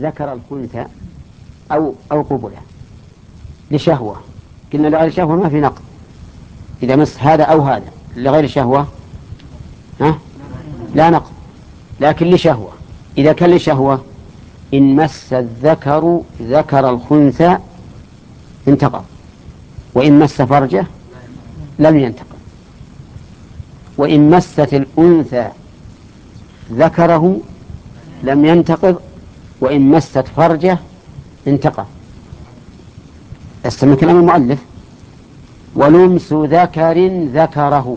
ذكر الخنثى أو أو قبله لشهوة. قلنا لغير شهوة ما في نقض إذا مس هذا أو هذا لغير شهوة؟ ها؟ لا نقض لكن لشهوة. إذا كان لشهوة إن مس الذكر ذكر الخنثى انتقض. وإن مس فرجه لم ينتقض. وإن مست الأنثى ذكره لم ينتقض وإن مست فرجه انتقض أستمع كلام المؤلف. ولمس ذكر ذكره.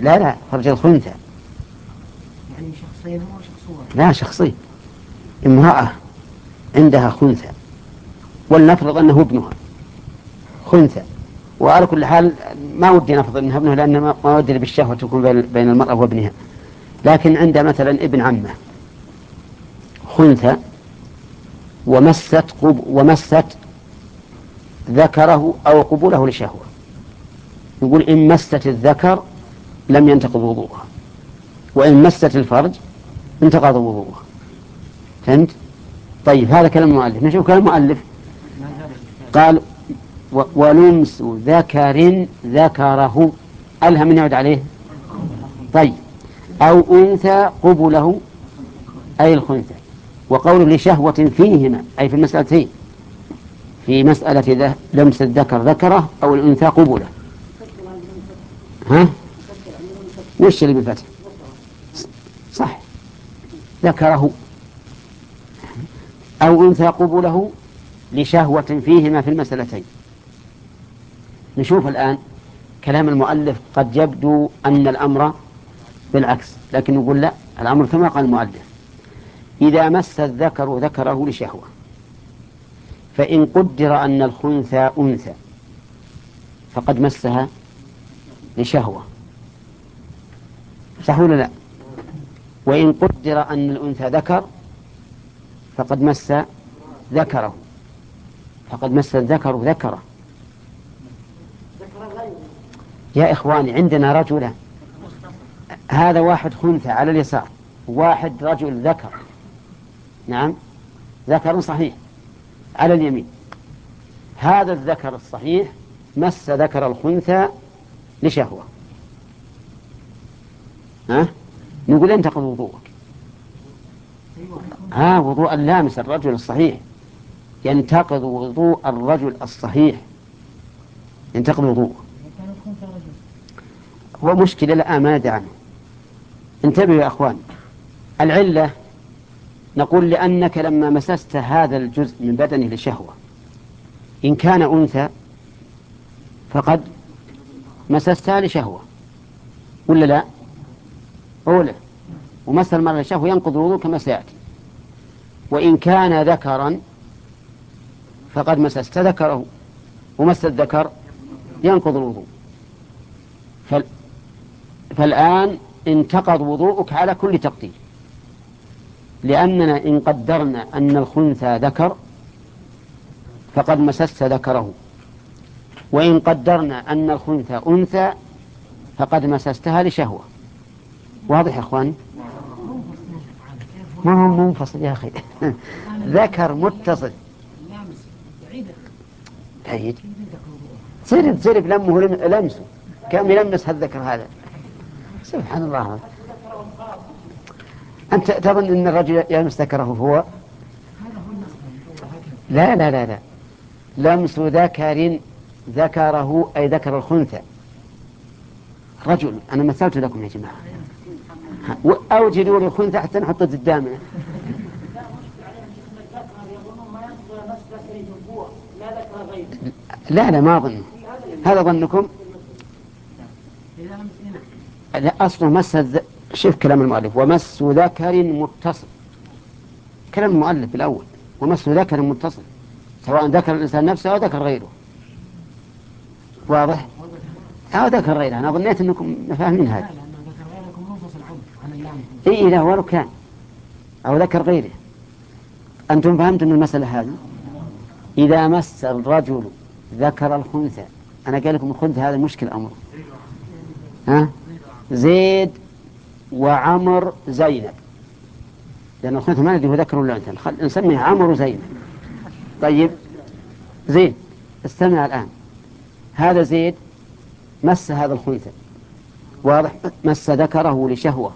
لا لا فرج الخنثى. يعني شخصين مو شخص لا شخصين امرأة عندها خنثى. ولنفرض أنه ابنها خنثى. وعلى كل حال ما ودي نفرض أنها ابنها لأن ما ودي بالشهوة تكون بين المرأة وابنها. لكن عند مثلا ابن عمه خنثى ومست قب ومست ذكره أو قبوله لشهوة. يقول إن مست الذكر لم ينتقض وضوءها وإن مست الفرج انتقض وضوءها فهمت؟ طيب هذا كلام المؤلف. نشوف كلام المؤلف. قال ولمس ذكر ذكره ألهم من يعود عليه؟ طيب. أو أنثى قبله أي الخنثى. وقول لشهوة فيهما أي في المسألتين. في مسألة لمس الذكر ذكره أو الأنثى قبله. ها؟ وش اللي بالفتح صح. ذكره. أو أنثى قبله لشهوة فيهما في المسألتين. نشوف الآن كلام المؤلف قد يبدو أن الأمر بالعكس لكن يقول لا الأمر كما قال المؤلف إذا مس الذكر ذكره لشهوة فإن قدر أن الخنثى أنثى فقد مسها لشهوة. صح ولا لا؟ وإن قدر أن الأنثى ذكر فقد مس ذكره. فقد مس الذكر ذكره. يا إخواني عندنا رجلا هذا واحد خنثى على اليسار واحد رجل ذكر. نعم؟ ذكر صحيح على اليمين. هذا الذكر الصحيح مس ذكر الخنثى لشهوة. ها؟ نقول انتقض وضوءك. ها وضوء اللامس الرجل الصحيح. ينتقض وضوء الرجل الصحيح. ينتقض وضوءه. هو مشكلة الآن ما عنه. انتبهوا يا أخوان. العلة نقول لأنك لما مسست هذا الجزء من بدنه لشهوة. إن كان أنثى فقد مسستها لشهوة. ولا لا؟ أولى ومس المرأة لشهوة ينقض الوضوء كما سيأتي. وإن كان ذكرا فقد مسست ذكره ومس الذكر ينقض الوضوء. فال... فالآن انتقض وضوءك على كل تقدير. لأننا إن قدرنا أن الخنثى ذكر فقد مسست ذكره. وإن قدرنا أن الخنثى أنثى فقد مسستها لشهوة. واضح يا أخواني؟ ما هو منفصل يا أخي. ذكر متصل. بعيد. صرف صرف لمه لمسه. كم يلمس هالذكر هذا. سبحان الله. أنت تظن أن الرجل يلمس ذكره هو؟ لا لا لا لا. لمس ذكر ذكره أي ذكر الخنثى. رجل أنا مثلت لكم يا جماعة. أوجدوا لي خنثى حتى نحطه قدامنا لا لا ما أظن. هذا ظنكم؟ أصله مس شوف كلام المؤلف. ومس ذكر متصل. كلام المؤلف الأول. ومس ذكر متصل. سواء ذكر الإنسان نفسه أو ذكر غيره. واضح؟ أو ذكر غيره. أنا ظنيت أنكم فاهمين هذا. إي لا ولو كان أو ذكر غيره. أنتم فهمتم المسألة هذه؟ إذا مس الرجل ذكر الخنثى. أنا قال لكم الخنثى هذا مشكل أمر ها؟ زيد وعمر زينب. لأن الخنثى ما ندري هو ذكر ولا أنثى. نسميه عمرو زين طيب زيد استمع الآن. هذا زيد مس هذا الخنثى واضح؟ مس ذكره لشهوة.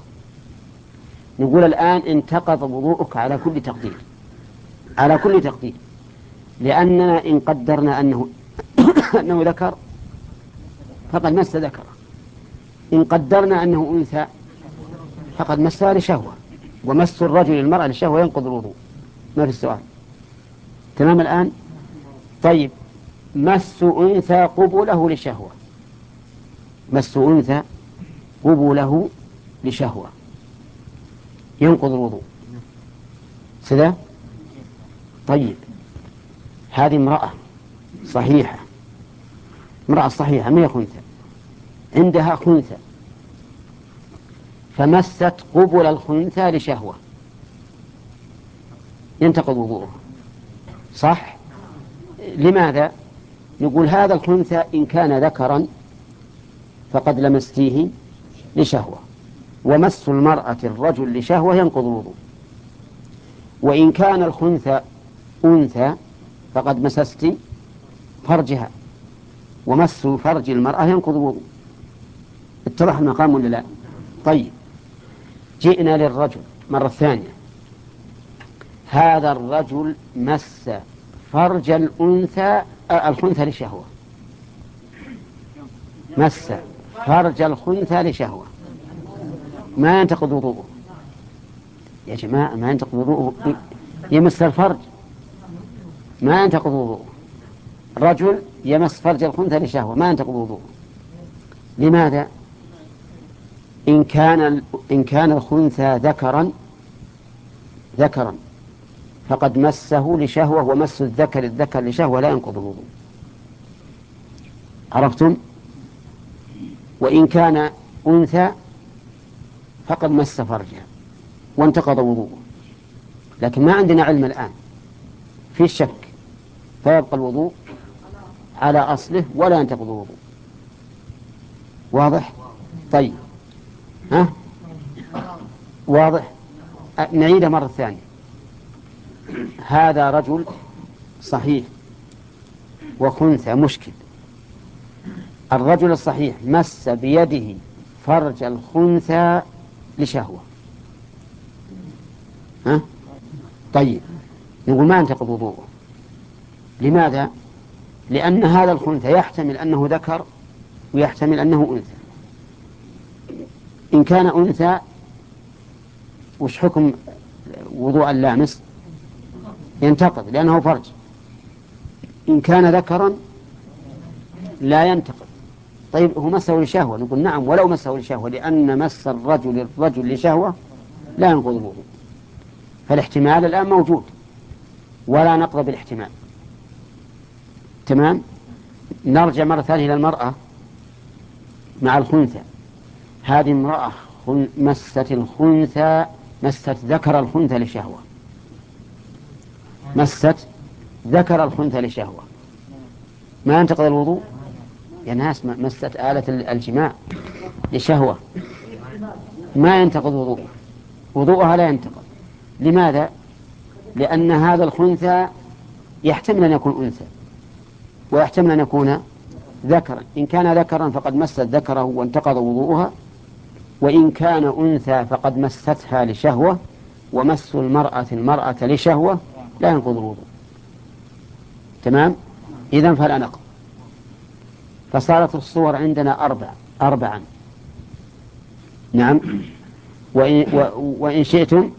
نقول الآن انتقض وضوءك على كل تقدير. على كل تقدير. لأننا إن قدرنا أنه أنه ذكر فقد مس ذكره. إن قدرنا أنه أنثى فقد مسها لشهوة ومس الرجل المرأة لشهوة ينقض الوضوء. ما في السؤال. تمام الآن؟ طيب. مس أنثى قبله لشهوة. مس أنثى قبله لشهوة. ينقض الوضوء. سذا طيب. هذه امرأة صحيحة. امرأة صحيحة. ما هي خنثى عندها خنثى فمست قبل الخنثى لشهوة. ينتقض وضوءها صح؟ لماذا؟ نقول هذا الخنثى إن كان ذكرا فقد لمستيه لشهوة. ومس المرأة الرجل لشهوة ينقض الوضوء وإن كان الخنثى أنثى فقد مسست فرجها. ومس فرج المرأة ينقض الوضوء اتضح المقام ولا لا؟ طيب. جئنا للرجل مرة ثانية. هذا الرجل مس فرج الأنثى آه، الخنثى لشهوة. مس فرج الخنثى لشهوة. ما ينتقض وضوءه. يا جماعة ما ينتقض وضوءه. يمس الفرج. ما ينتقض وضوءه. رجل يمس فرج الخنثى لشهوة. ما ينتقض وضوءه. لماذا؟ إن كان إن كان الخنثى ذكرا ذكرا فقد مسه لشهوة ومس الذكر الذكر لشهوة لا ينقض الوضوء. عرفتم؟ وإن كان أنثى فقد مس فرجها وانتقض وضوءه. لكن ما عندنا علم الآن. في الشك فيبقى الوضوء على أصله ولا ينتقض الوضوء. واضح؟ طيب. ها؟ واضح؟ نعيدها مرة ثانية هذا رجل صحيح وخنثى مشكل الرجل الصحيح مس بيده فرج الخنثى لشهوة ها؟ طيب نقول ما ينتقض وضوءه لماذا؟ لأن هذا الخنثى يحتمل أنه ذكر ويحتمل أنه أنثى إن كان أنثى وش حكم وضوء اللامس؟ ينتقض لأنه فرج. إن كان ذكرا لا ينتقض. طيب هو مسه لشهوة نقول نعم ولو مسه لشهوة لأن مس الرجل الرجل لشهوة لا ينقض الوضوء فالاحتمال الآن موجود ولا نقض بالاحتمال. تمام؟ نرجع مرة ثانية إلى المرأة مع الخنثى. هذه امرأة مست الخنثى مست ذكر الخنثى لشهوة. مست ذكر الخنثى لشهوة. ما ينتقض الوضوء؟ يا ناس مست آلة ال- الجماع لشهوة. ما ينتقض وضوء وضوءها لا ينتقض لماذا؟ لأن هذا الخنثى يحتمل أن يكون أنثى. ويحتمل أن يكون ذكرا. إن كان ذكرا فقد مست ذكره وانتقض وضوءها. وإن كان أنثى فقد مستها لشهوة ومس المرأة المرأة لشهوة لا ينقض الوضوء. تمام؟ إذا فلا نقض. فصارت الصور عندنا أربع أربعا. نعم. وإن, وإن شئتم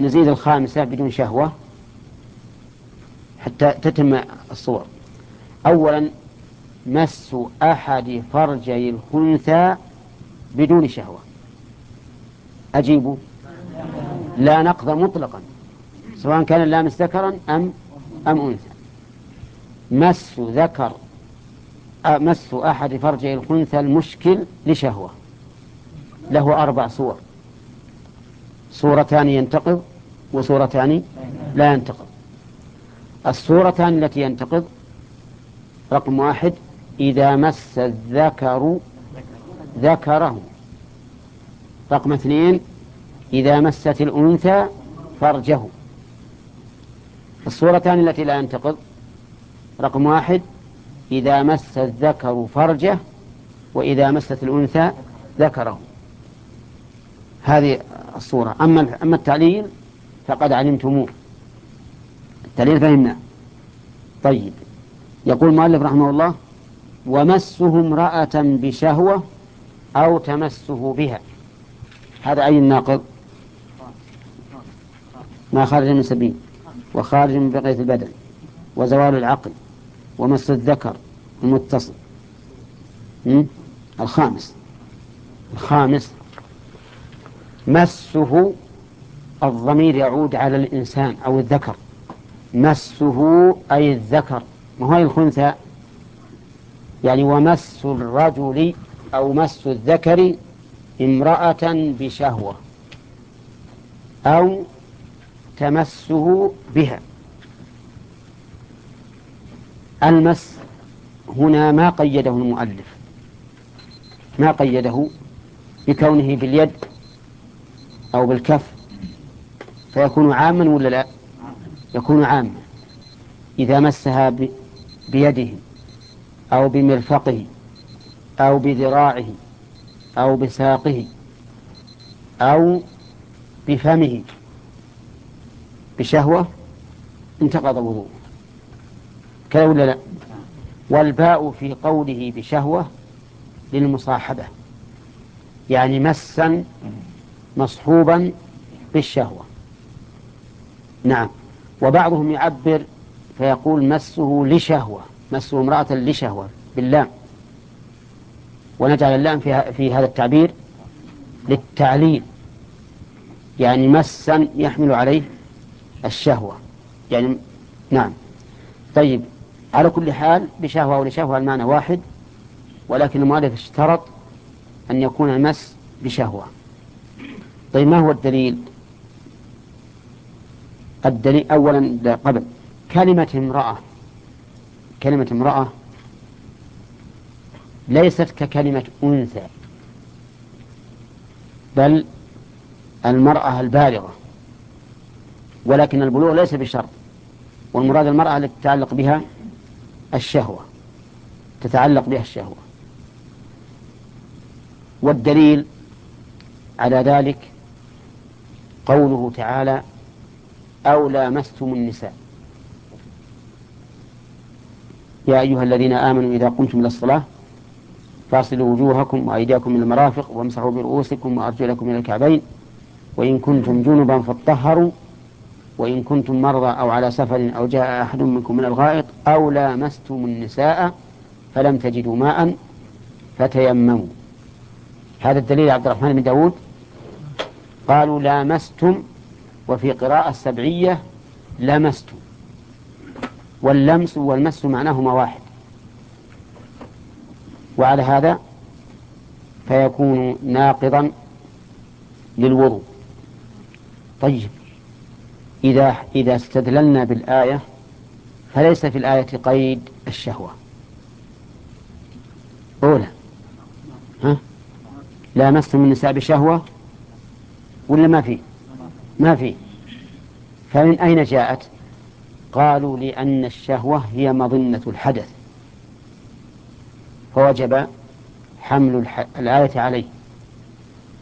نزيد الخامسة بدون شهوة حتى تتم الصور. أولا مس أحد فرجي الخنثى بدون شهوة. أجيبوا. لا نقض مطلقا. سواء كان اللامس ذكرا أم أم أنثى. مس ذكر أ- مس أحد فرجي الخنثى المشكل لشهوة. له أربع صور. صورتان ينتقض وصورتان لا ينتقض. الصورتان التي ينتقض رقم واحد إذا مس الذكر ذكره. رقم اثنين إذا مست الأنثى فرجه. الصورتان التي لا ينتقض. رقم واحد إذا مس الذكر فرجه وإذا مست الأنثى ذكره. هذه الصورة. أما أما التعليل فقد علمتموه. التعليل فهمنا. طيب. يقول المؤلف رحمه الله ومسه امرأة بشهوة أو تمسه بها. هذا أي الناقض؟ ما خرج من سبيل وخارج من بقية البدن وزوال العقل ومس الذكر المتصل. الخامس. الخامس. مسه الضمير يعود على الإنسان أو الذكر. مسه أي الذكر. ما هو الخنثى؟ يعني ومس الرجل أو مس الذكر امرأة بشهوة أو تمسه بها. المس هنا ما قيده المؤلف ما قيده بكونه باليد أو بالكف فيكون عاما ولا لا؟ يكون عاما إذا مسها بيده أو بمرفقه. أو بذراعه أو بساقه أو بفمه. بشهوة انتقض وضوءه كذا ولا لا؟ والباء في قوله بشهوة للمصاحبة. يعني مسا مصحوبا بالشهوة. نعم. وبعضهم يعبر فيقول مسه لشهوة مسه امرأة لشهوة. باللام. ونجعل اللام في, في هذا التعبير للتعليل. يعني مسا يحمل عليه الشهوة. يعني نعم. طيب على كل حال بشهوة ولشهوة المعنى واحد ولكن المؤلف اشترط أن يكون المس بشهوة. طيب ما هو الدليل؟ الدليل أولا قبل كلمة امرأة. كلمة امرأة ليست ككلمة أنثى بل المرأة البالغة ولكن البلوغ ليس بشرط والمراد المرأة التي تتعلق بها الشهوة تتعلق بها الشهوة. والدليل على ذلك قوله تعالى أو لامستم النساء. يا أيها الذين آمنوا إذا قمتم إلى الصلاة فاصلوا وجوهكم وأيديكم من المرافق وامسحوا برؤوسكم وأرجلكم إلى الكعبين. وإن كنتم جنبا فاطهروا. وإن كنتم مرضى أو على سفر أو جاء أحد منكم من الغائط أو لامستم النساء فلم تجدوا ماء فتيمموا. هذا الدليل عبد الرحمن بن داود. قالوا لامستم وفي قراءة سبعية لمستم. واللمس والمس معناهما واحد وعلى هذا فيكون ناقضا للوضوء. طيب إذا إذا استدللنا بالآية فليس في الآية قيد الشهوة. أولى. ها؟ لامستم النساء بشهوة ولا ما في؟ ما في. فمن أين جاءت؟ قالوا لأن الشهوة هي مظنة الحدث. فوجب حمل الآية عليه.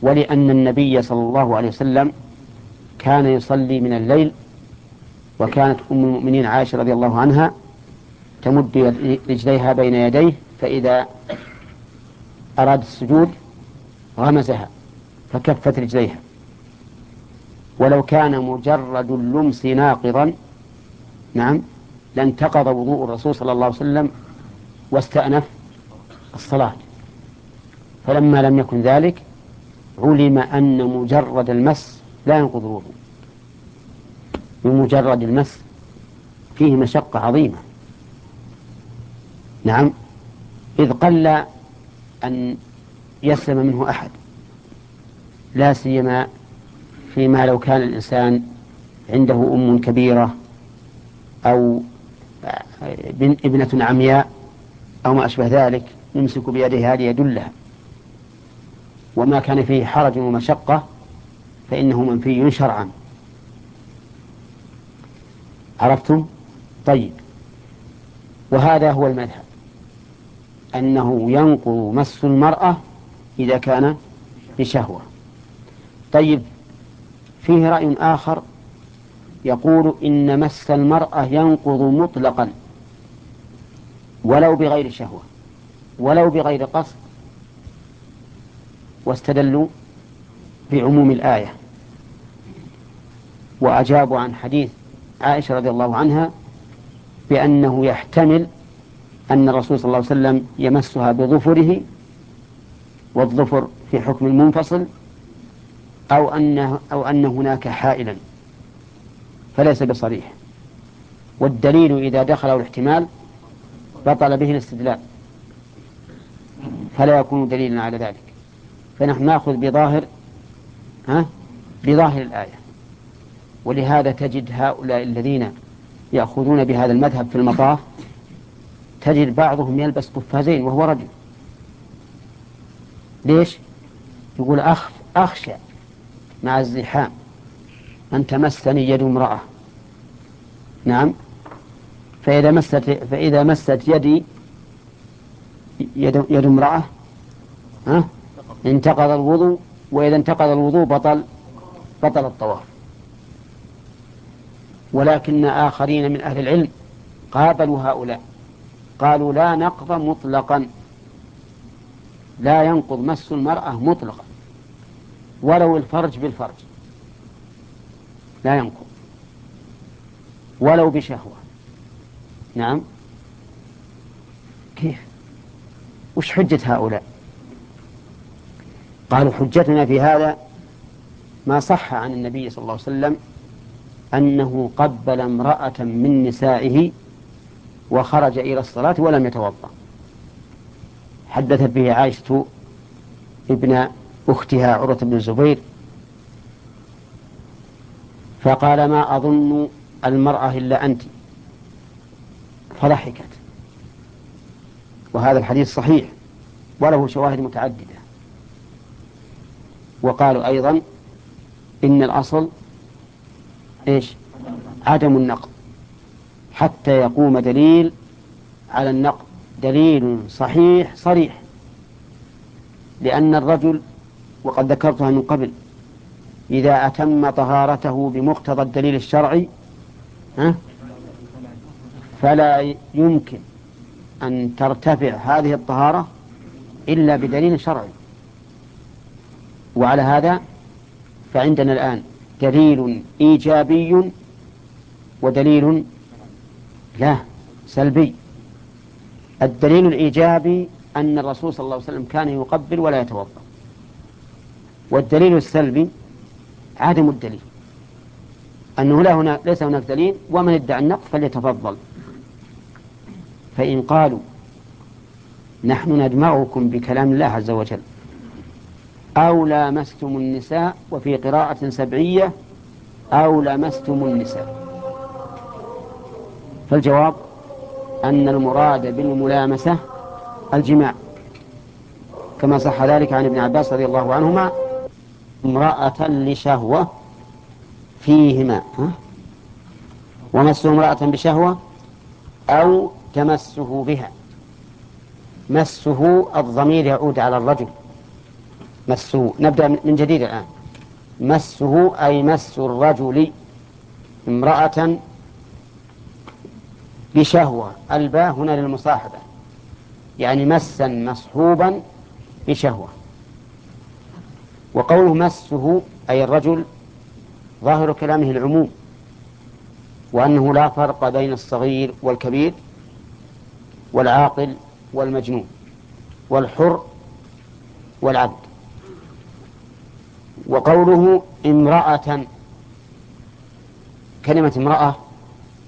ولأن النبي صلى الله عليه وسلم كان يصلي من الليل وكانت أم المؤمنين عائشة رضي الله عنها تمد رجليها بين يديه فإذا أراد السجود غمزها فكفت رجليها. ولو كان مجرد اللمس ناقضا نعم لانتقض وضوء الرسول صلى الله عليه وسلم واستأنف الصلاة. فلما لم يكن ذلك علم أن مجرد المس لا ينقض الوضوء. بمجرد المس فيه مشقة عظيمة. نعم إذ قل أن يسلم منه أحد لا سيما فيما لو كان الإنسان عنده أم كبيرة أو ابنة عمياء أو ما أشبه ذلك. يمسك بيده هذه يدلها وما كان فيه حرج ومشقة فإنه منفي شرعا. عرفتم؟ طيب. وهذا هو المذهب. أنه ينقض مس المرأة إذا كان بشهوة. طيب. فيه رأي آخر يقول إن مس المرأة ينقض مطلقا ولو بغير شهوة. ولو بغير قصد واستدلوا بعموم الآية. وأجابوا عن حديث عائشة رضي الله عنها بأنه يحتمل أن الرسول صلى الله عليه وسلم يمسها بظفره والظفر في حكم المنفصل أو أن أو أن هناك حائلا فليس بصريح. والدليل إذا دخله الاحتمال بطل به الاستدلال. فلا يكون دليلا على ذلك. فنحن نأخذ بظاهر ها؟ بظاهر الآية. ولهذا تجد هؤلاء الذين يأخذون بهذا المذهب في المطاف تجد بعضهم يلبس قفازين وهو رجل. ليش؟ يقول أخ أخشى مع الزحام أن تمسني يد امرأة. نعم. فإذا مست فإذا مست يدي يد, يد امرأة ها؟ انتقض الوضوء وإذا انتقض الوضوء بطل بطل الطواف. ولكن آخرين من أهل العلم قابلوا هؤلاء. قالوا لا نقض مطلقا. لا ينقض مس المرأة مطلقا. ولو الفرج بالفرج. لا ينقض. ولو بشهوة. نعم كيف وش حجة هؤلاء؟ قالوا حجتنا في هذا ما صح عن النبي صلى الله عليه وسلم أنه قبل امرأة من نسائه وخرج إلى الصلاة ولم يتوضأ. حدثت به عائشة ابن أختها عروة بن الزبير فقال ما أظن المرأة إلا أنت. فضحكت. وهذا الحديث صحيح وله شواهد متعددة. وقالوا أيضا إن الأصل إيش؟ عدم النقض. حتى يقوم دليل على النقض. دليل صحيح صريح. لأن الرجل وقد ذكرتها من قبل إذا أتم طهارته بمقتضى الدليل الشرعي فلا يمكن أن ترتفع هذه الطهارة إلا بدليل شرعي. وعلى هذا فعندنا الآن دليل إيجابي ودليل لا سلبي. الدليل الإيجابي أن الرسول صلى الله عليه وسلم كان يقبل ولا يتوضأ. والدليل السلبي عدم الدليل. أنه لا هناك ليس هناك دليل ومن ادعى النقض فليتفضل. فإن قالوا نحن ندمعكم بكلام الله عز وجل أو لامستم النساء وفي قراءة سبعية أو لمستم النساء فالجواب أن المراد بالملامسة الجماع كما صح ذلك عن ابن عباس رضي الله عنهما امرأة لشهوة فيهما ومسه امرأة بشهوة أو تمسه بها. مسه الضمير يعود على الرجل. مسه نبدأ من جديد الآن. مسه أي مس الرجل امرأة بشهوة. الباء هنا للمصاحبة. يعني مسا مصحوبا بشهوة. وقوله مسه أي الرجل ظاهر كلامه العموم. وأنه لا فرق بين الصغير والكبير. والعاقل والمجنون والحر والعبد. وقوله امرأة كلمة امرأة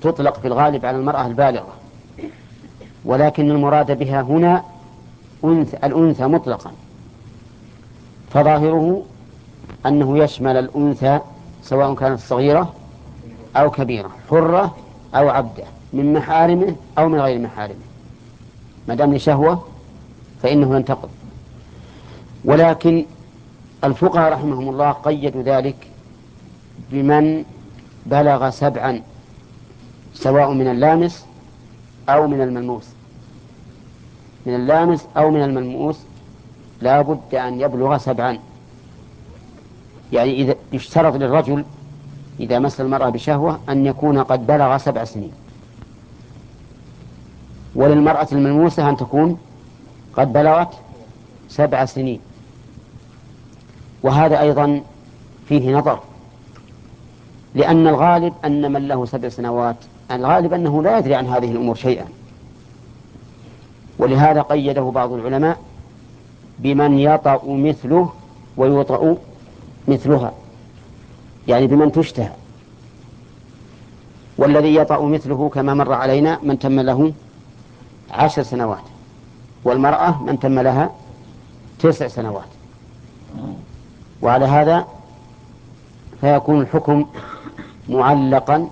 تطلق في الغالب على المرأة البالغة ولكن المراد بها هنا أنثى الأنثى مطلقا. فظاهره أنه يشمل الأنثى سواء كانت صغيرة أو كبيرة حرة أو عبدة من محارمه أو من غير محارمه. ما دام لشهوة فإنه ينتقض ولكن الفقهاء رحمهم الله قيدوا ذلك بمن بلغ سبعا سواء من اللامس أو من الملموس. من اللامس أو من الملموس لا بد أن يبلغ سبعا. يعني إذا يشترط للرجل إذا مس المرأة بشهوة أن يكون قد بلغ سبع سنين. وللمرأة الملموسة أن تكون قد بلغت سبع سنين. وهذا أيضا فيه نظر لأن الغالب أن من له سبع سنوات الغالب أنه لا يدري عن هذه الأمور شيئا. ولهذا قيده بعض العلماء بمن يطأ مثله ويطأ مثلها يعني بمن تشتهى. والذي يطأ مثله كما مر علينا من تم له عشر سنوات. والمرأة من تم لها تسع سنوات. وعلى هذا فيكون الحكم معلقا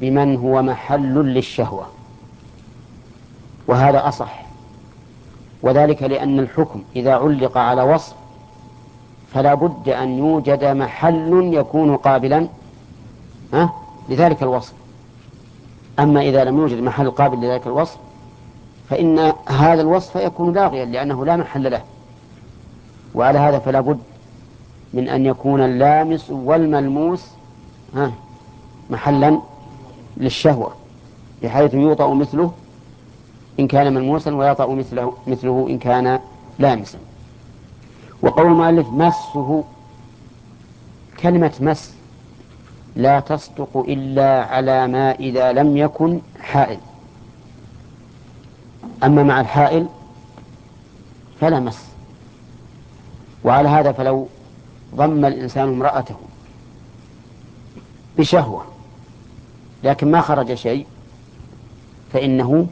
بمن هو محل للشهوة. وهذا أصح. وذلك لأن الحكم إذا علق على وصف فلا بد أن يوجد محل يكون قابلا لذلك الوصف. أما إذا لم يوجد محل قابل لذلك الوصف فإن هذا الوصف يكون لاغيا لأنه لا محل له. وعلى هذا فلا بد من أن يكون اللامس والملموس محلا للشهوة بحيث يوطأ مثله إن كان ملموسا ويطأ مثله, مثله إن كان لامسا. وقول المؤلف مسه كلمة مس لا تصدق إلا على ما إذا لم يكن حائل. أما مع الحائل فلا مس. وعلى هذا فلو ضم الإنسان امرأته بشهوة لكن ما خرج شيء فإنه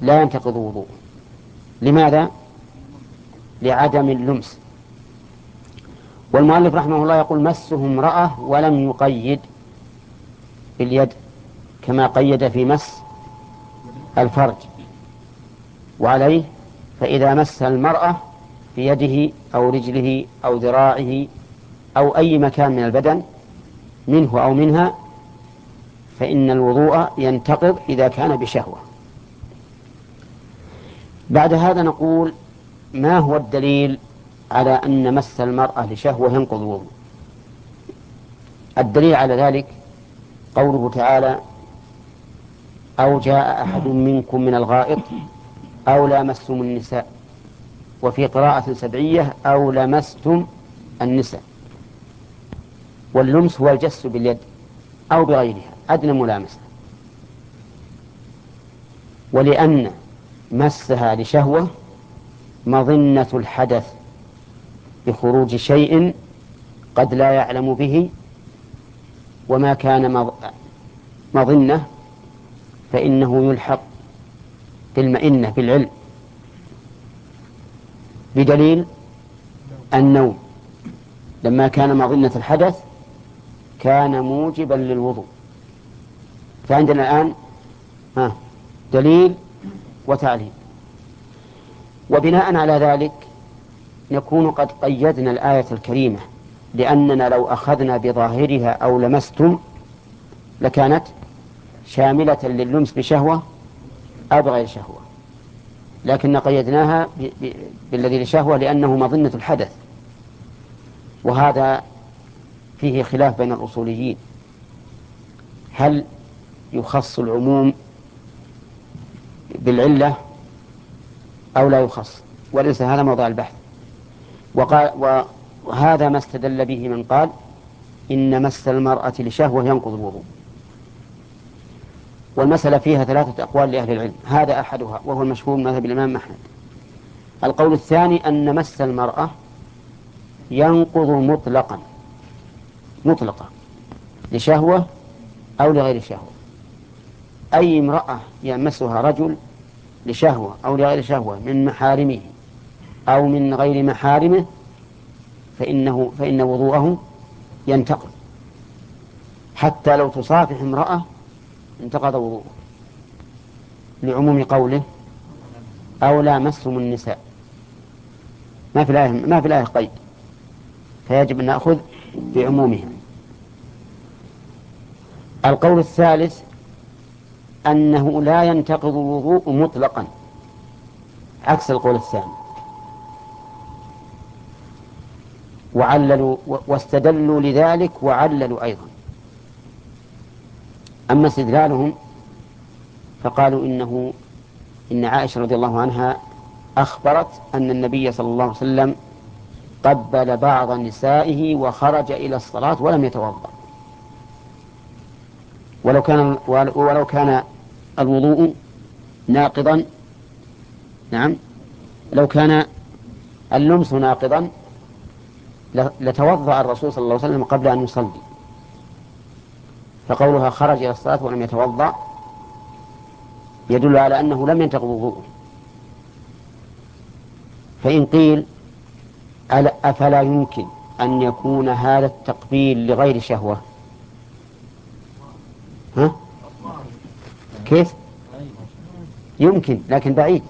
لا ينتقض وضوء لماذا؟ لعدم اللمس. والمؤلف رحمه الله يقول مسه امرأة ولم يقيد باليد كما قيد في مس الفرج. وعليه فإذا مس المرأة بيده أو رجله أو ذراعه أو أي مكان من البدن منه أو منها فإن الوضوء ينتقض إذا كان بشهوة. بعد هذا نقول ما هو الدليل على أن مس المرأة لشهوة ينقض الوضوء؟ الدليل على ذلك قوله تعالى أو جاء أحد منكم من الغائط أو لامستم النساء. وفي قراءة سبعية أو لمستم النساء. واللمس هو الجس باليد أو بغيرها أدنى ملامسة. ولأن مسها لشهوة مظنة الحدث بخروج شيء قد لا يعلم به وما كان مظنة فإنه يلحق بالمئنة بالعلم بدليل النوم. لما كان مظنة الحدث كان موجبا للوضوء. فعندنا الآن ها دليل وتعليل. وبناء على ذلك نكون قد قيدنا الآية الكريمة لأننا لو أخذنا بظاهرها أو لمستم لكانت شاملة لللمس بشهوة أو بغير شهوة. لكن قيدناها بالذي لشهوة لأنه مظنة الحدث. وهذا فيه خلاف بين الأصوليين. هل يخص العموم بالعلة أو لا يخص؟ وليس هذا موضوع البحث. وقال وهذا ما استدل به من قال إن مس المرأة لشهوة ينقض الوضوء. والمسألة فيها ثلاثة أقوال لأهل العلم. هذا أحدها وهو المشهور مذهب الإمام أحمد. القول الثاني أن مس المرأة ينقض مطلقا. مطلقا لشهوة أو لغير شهوة. أي امرأة يمسها رجل لشهوة أو لغير شهوة من محارمه أو من غير محارمه فإنه فإن وضوءه ينتقض. حتى لو تصافح امرأة انتقض وضوءه لعموم قوله أو لامستم النساء. ما في الآية ما في الآية قيد. فيجب أن نأخذ بعمومها. القول الثالث أنه لا ينتقض الوضوء مطلقا. عكس القول الثاني. وعللوا واستدلوا لذلك وعللوا أيضا. أما استدلالهم فقالوا إنه إن عائشة رضي الله عنها أخبرت أن النبي صلى الله عليه وسلم قبل بعض نسائه وخرج إلى الصلاة ولم يتوضأ. ولو كان ولو كان الوضوء ناقضا نعم لو كان اللمس ناقضا لتوضأ الرسول صلى الله عليه وسلم قبل أن يصلي. فقولها خرج إلى الصلاة ولم يتوضأ يدل على أنه لم ينتقض وضوءه. فإن قيل أفلا يمكن أن يكون هذا التقبيل لغير شهوة؟ ها؟ كيف؟ يمكن لكن بعيد.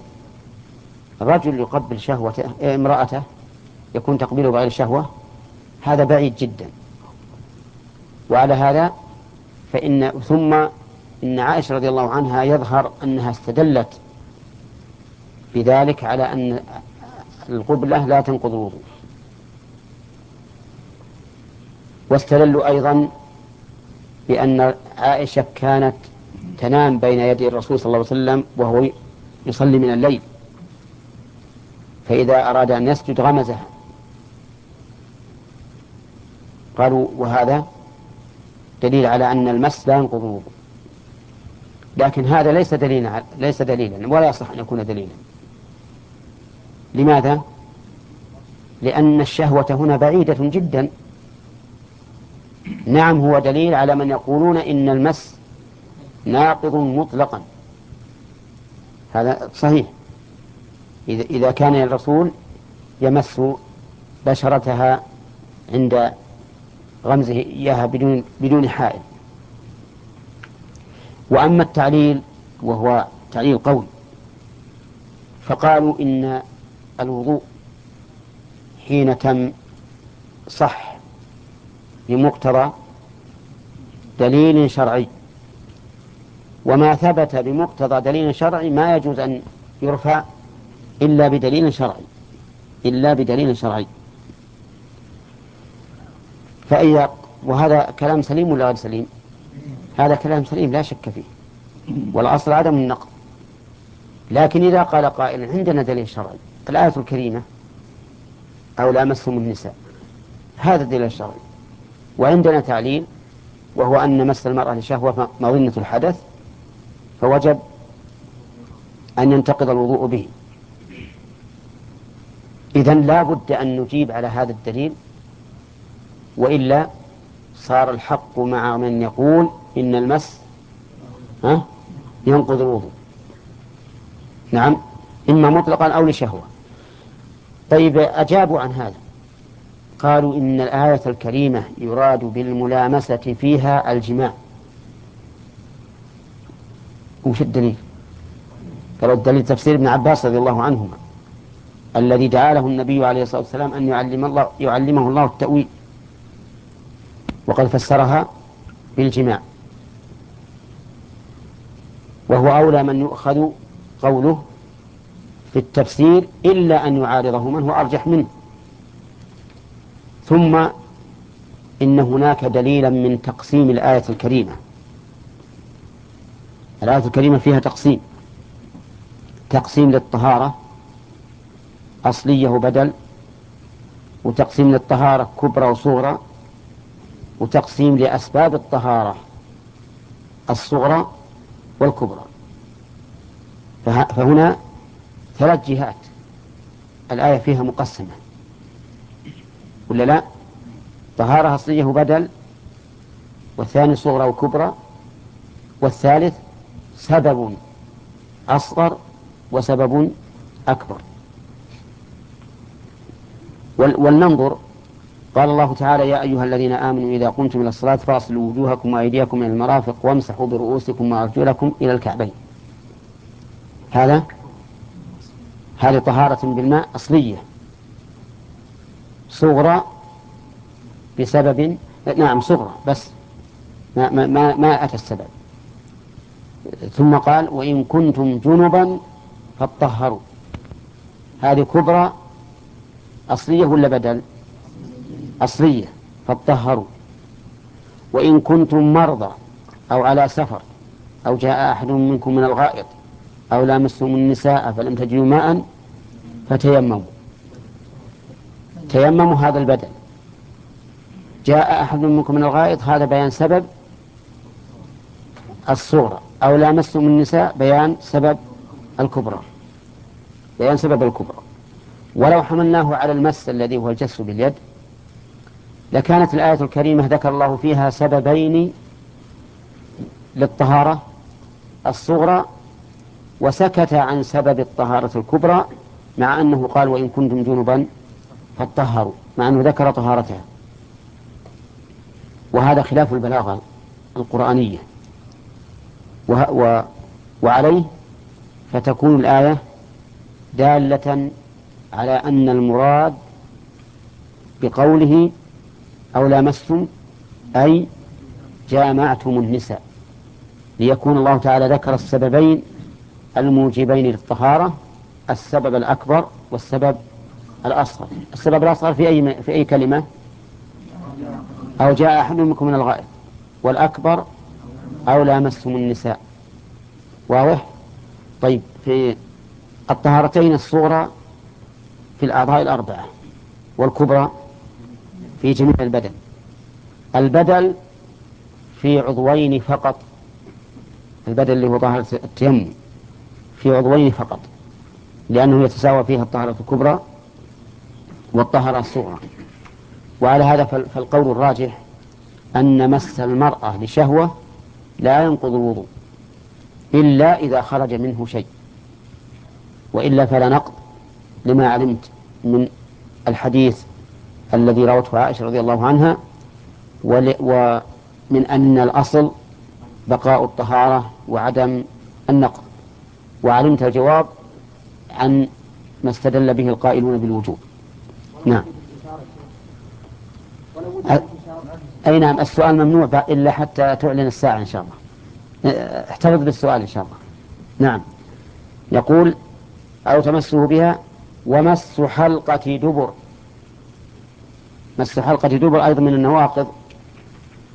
الرجل يقبل شهوته إيه، امرأته يكون تقبيله بغير شهوة؟ هذا بعيد جدا. وعلى هذا فإن ثم إن عائشة رضي الله عنها يظهر أنها استدلت بذلك على أن القبلة لا تنقض الوضوء. واستدلوا أيضا بأن عائشة كانت تنام بين يدي الرسول صلى الله عليه وسلم وهو يصلي من الليل. فإذا أراد أن يسجد غمزها. قالوا وهذا دليل على أن المس لا ينقض الوضوء لكن هذا ليس دليلا ليس دليلا ولا يصح أن يكون دليلا. لماذا؟ لأن الشهوة هنا بعيدة جدا. نعم هو دليل على من يقولون إن المس ناقض مطلقا. هذا صحيح. إذا كان الرسول يمس بشرتها عند غمزه إياها بدون بدون حائل. وأما التعليل وهو تعليل قوي فقالوا إن الوضوء حين تم صح بمقتضى دليل شرعي. وما ثبت بمقتضى دليل شرعي ما يجوز أن يرفع إلا بدليل شرعي إلا بدليل شرعي. فإذا وهذا كلام سليم ولا غير سليم؟ هذا كلام سليم لا شك فيه. والأصل عدم النقض لكن إذا قال قائل عندنا دليل شرعي الآية الكريمة أو لامسهم النساء هذا الدليل الشرعي وعندنا تعليل وهو أن مس المرأة لشهوة مظنة الحدث فوجب أن ينتقض الوضوء به. إذا لا بد أن نجيب على هذا الدليل وإلا صار الحق مع من يقول إن المس ها؟ ينقض الوضوء. نعم. إما مطلقا أو لشهوة. طيب أجابوا عن هذا. قالوا إن الآية الكريمة يراد بالملامسة فيها الجماع. وش الدليل؟ قالوا الدليل تفسير ابن عباس رضي الله عنهما الذي دعا له النبي عليه الصلاة والسلام أن يعلم الله يعلمه الله التأويل. وقد فسرها بالجماع وهو أولى من يؤخذ قوله في التفسير إلا أن يعارضه من هو أرجح منه. ثم إن هناك دليلا من تقسيم الآية الكريمة. الآية الكريمة فيها تقسيم. تقسيم للطهارة أصلية وبدل وتقسيم للطهارة كبرى وصغرى وتقسيم لأسباب الطهارة الصغرى والكبرى. فهنا ثلاث جهات الآية فيها مقسمة. ولا لا؟ طهارة أصلية وبدل والثاني صغرى وكبرى والثالث سبب أصغر وسبب أكبر. ولننظر قال الله تعالى يا أيها الذين آمنوا إذا قمتم إلى الصلاة فاصلوا وجوهكم وأيديكم إلى المرافق وامسحوا برؤوسكم وأرجلكم إلى الكعبين. هذا هذه طهارة بالماء أصلية صغرى بسبب نعم صغرى بس ما, ما, ما, أتى السبب. ثم قال وإن كنتم جنبا فاطهروا. هذه كبرى أصلية ولا بدل؟ أصلية فاطهروا. وإن كنتم مرضى أو على سفر أو جاء أحد منكم من الغائط أو لامستم النساء فلم تجدوا ماء فتيمموا. تيمموا هذا البدل جاء أحد منكم من الغائط هذا بيان سبب الصورة. أو لامستم النساء بيان سبب الكبرى. بيان سبب الكبرى. ولو حملناه على المس الذي هو الجس باليد لكانت الآية الكريمة ذكر الله فيها سببين للطهارة. الصغرى وسكت عن سبب الطهارة الكبرى مع أنه قال وإن كنتم جنبا فاطهروا. مع أنه ذكر طهارتها. وهذا خلاف البلاغة القرآنية. و وعليه فتكون الآية دالة على أن المراد بقوله أو لامستم أي جامعتم النساء. ليكون الله تعالى ذكر السببين الموجبين للطهارة السبب الأكبر والسبب الأصغر. السبب الأصغر في أي في أي كلمة؟ أو جاء أحد منكم من الغائط والأكبر أو لامستم النساء. واضح؟ طيب في الطهارتين الصغرى في الأعضاء الأربعة والكبرى في جميع البدن. البدل في عضوين فقط. البدل اللي هو طهارة التيمم في عضوين فقط. لأنه يتساوى فيها الطهارة الكبرى والطهارة الصغرى. وعلى هذا فالقول الراجح أن مس المرأة لشهوة لا ينقض الوضوء. إلا إذا خرج منه شيء. وإلا فلا نقض لما علمت من الحديث الذي روته عائشة رضي الله عنها ومن أن الأصل بقاء الطهارة وعدم النقض. وعلمت الجواب عن ما استدل به القائلون بالوجوب. نعم. أي نعم السؤال ممنوع إلا حتى تعلن الساعة إن شاء الله. احتفظ بالسؤال إن شاء الله. نعم. يقول أو تمسه بها ومس حلقة دبر. مس حلقة دبر أيضا من النواقض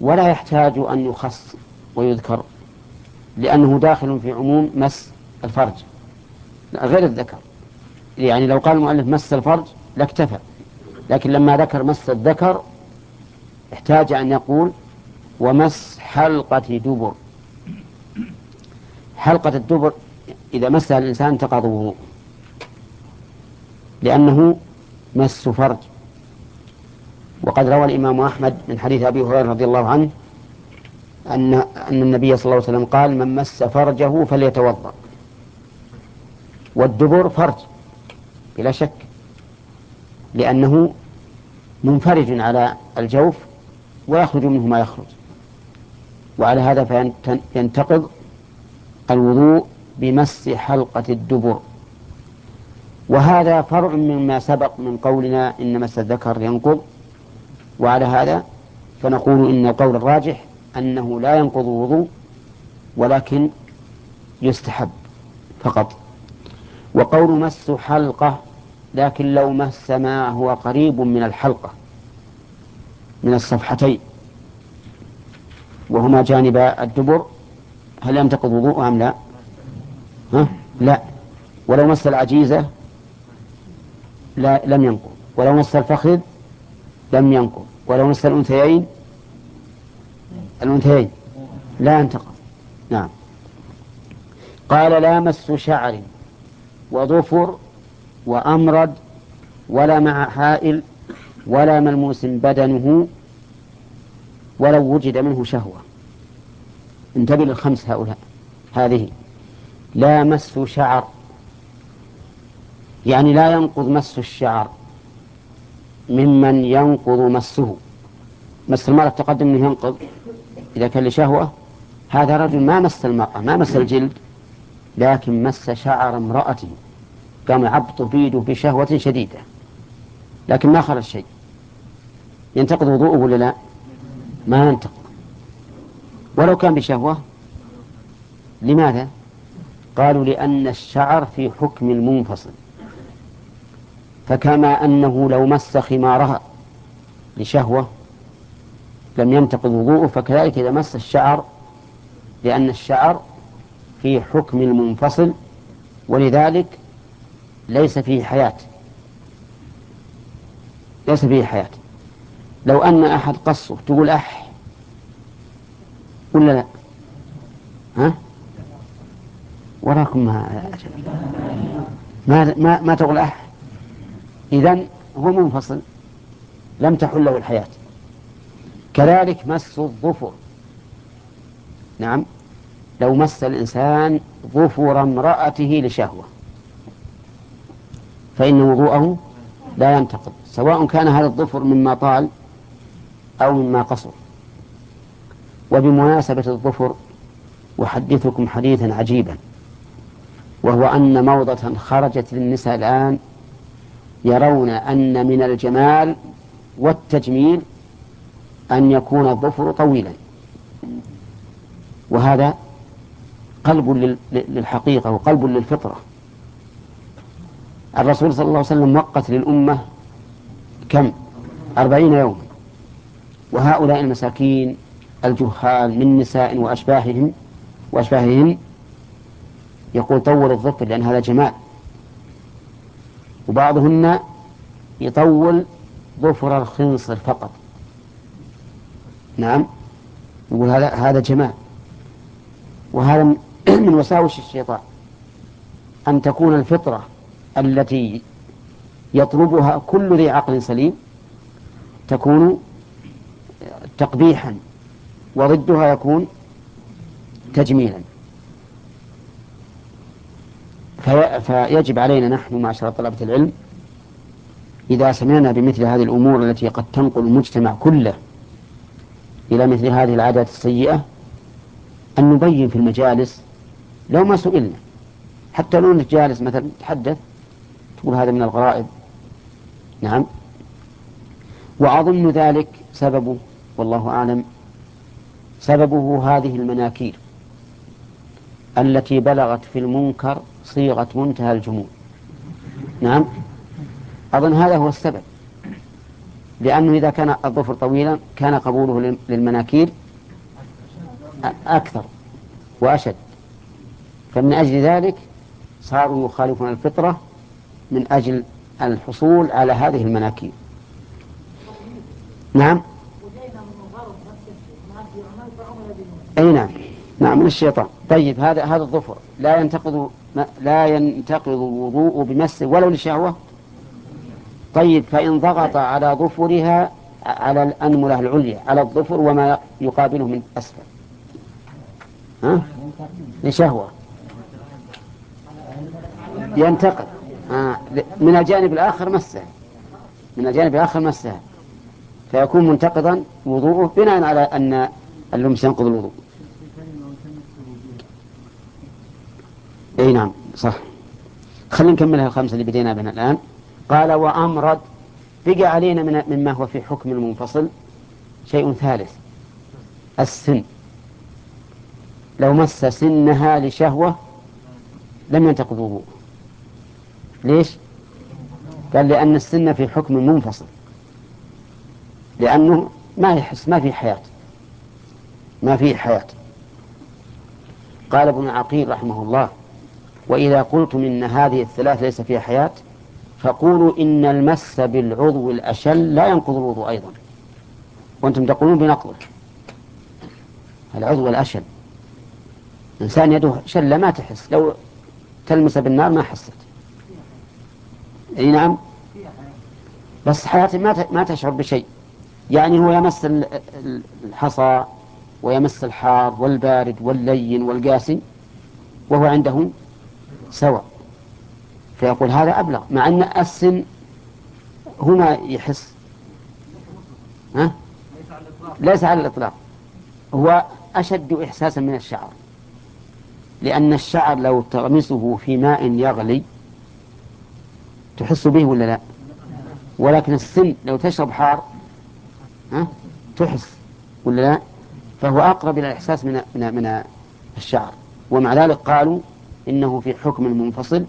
ولا يحتاج أن يخص ويذكر لأنه داخل في عموم مس الفرج غير الذكر. يعني لو قال المؤلف مس الفرج لاكتفى لكن لما ذكر مس الذكر احتاج أن يقول ومس حلقة دبر. حلقة الدبر إذا مسها الإنسان وضوء لأنه مس فرج. وقد روى الإمام أحمد من حديث أبي هريرة رضي الله عنه أن أن النبي صلى الله عليه وسلم قال من مس فرجه فليتوضأ. والدبر فرج بلا شك لأنه منفرج على الجوف ويخرج منه ما يخرج. وعلى هذا فينتقض الوضوء بمس حلقة الدبر. وهذا فرع مما سبق من قولنا إن مس الذكر ينقض. وعلى هذا فنقول إن القول الراجح أنه لا ينقض الوضوء ولكن يستحب فقط. وقول مس حلقة لكن لو مس ما هو قريب من الحلقة من الصفحتين. وهما جانب الدبر هل ينتقض وضوء أم لا؟ ها؟ لا. ولو مس العجيزة لا لم ينقض. ولو مس الفخذ لم ينقض. ولو مس الأنثيين؟ الأنثيين. لا ينتقض. نعم. قال لا مس شعر وظفر وأمرد ولا مع حائل ولا ملموس بدنه ولو وجد منه شهوة. انتبه للخمس هؤلاء. هذه. لا مس شعر. يعني لا ينقض مس الشعر. ممن ينقض مسه. مس المرأة تقدم أنه ينقض. إذا كان لشهوة هذا رجل ما مس المرأة ما مس الجلد لكن مس شعر امرأته. قام يعبط بيده بشهوة شديدة. لكن ما خرج شيء. ينتقض وضوءه ولا لا؟ ما ينتقض. ولو كان بشهوة لماذا؟ قالوا لأن الشعر في حكم المنفصل. فكما أنه لو مس خمارها لشهوة لم ينتقض وضوءه فكذلك إذا مس الشعر لأن الشعر في حكم المنفصل ولذلك ليس فيه حياة. ليس فيه حياة. لو أن أحد قصه تقول أح ولا لا؟ ها؟ وراكم ما ما ما, تقول أح؟ إذن هو منفصل. لم تحل له الحياة. كذلك مس الظفر. نعم. لو مس الإنسان ظفر امرأته لشهوة. فإن وضوءه لا ينتقض. سواء كان هذا الظفر مما طال أو مما قصر. وبمناسبة الظفر أحدثكم حديثا عجيبا وهو أن موضة خرجت للنساء الآن يرون أن من الجمال والتجميل أن يكون الظفر طويلا. وهذا قلب للحقيقة وقلب للفطرة. الرسول صلى الله عليه وسلم وقت للأمة كم؟ أربعين يوما. وهؤلاء المساكين الجهال من نساء وأشباههم وأشباههم يقول طول الظفر لأن هذا جمال. وبعضهن يطول ظفر الخنصر فقط. نعم. يقول هذا هذا جمال. وهذا من وساوس الشيطان. أن تكون الفطرة التي يطلبها كل ذي عقل سليم تكون تقبيحا وضدها يكون تجميلا. في فيجب علينا نحن معشر طلبة العلم إذا سمعنا بمثل هذه الأمور التي قد تنقل المجتمع كله إلى مثل هذه العادات السيئة أن نبين في المجالس لو ما سئلنا. حتى لو أنك جالس مثلا تحدث تقول هذا من الغرائب. نعم. وأظن ذلك سببه والله أعلم سببه هذه المناكير. التي بلغت في المنكر صيغة منتهى الجمود نعم؟ أظن هذا هو السبب. لأنه إذا كان الظفر طويلا كان قبوله للمناكير أكثر وأشد. فمن أجل ذلك صاروا يخالفون الفطرة من أجل الحصول على هذه المناكير. نعم؟ أي نعم. نعم من الشيطان. طيب هذا هذا الظفر. لا ينتقض لا ينتقض الوضوء بمس ولو لشهوة؟ طيب فإن ضغط على ظفرها على الأنملة العليا على الظفر وما يقابله من أسفل. ها؟ لشهوة. ينتقل آه. من الجانب الآخر مسه. من الجانب الآخر مسه. فيكون منتقضا وضوءه بناء على أن اللمس ينقض الوضوء. اي نعم صح. خلينا نكملها الخمسة اللي بدينا بها الآن. قال وأمرد بقى علينا من مما هو في حكم المنفصل شيء ثالث السن. لو مس سنها لشهوة لم ينتقض ليش؟ قال لأن السن في حكم منفصل. لأنه ما يحس ما في حياة. ما في حياة. قال ابن عقيل رحمه الله وإذا قلتم إن هذه الثلاث ليس فيها حياة فقولوا إن المس بالعضو الأشل لا ينقض الوضوء أيضا. وأنتم تقولون بنقضه العضو الأشل. إنسان يده شلة ما تحس. لو تلمس بالنار ما حست. أي نعم؟ بس حياتي ما ما تشعر بشيء. يعني هو يمس الحصى ويمس الحار والبارد واللين والقاسي وهو عنده سواء فيقول هذا أبلغ مع أن السن هنا يحس. ها؟ ليس على الإطلاق. هو أشد إحساسا من الشعر. لأن الشعر لو تغمسه في ماء يغلي تحس به ولا لا؟ ولكن السن لو تشرب حار ها؟ تحس ولا لا؟ فهو أقرب إلى الإحساس من من من الشعر. ومع ذلك قالوا إنه في حكم منفصل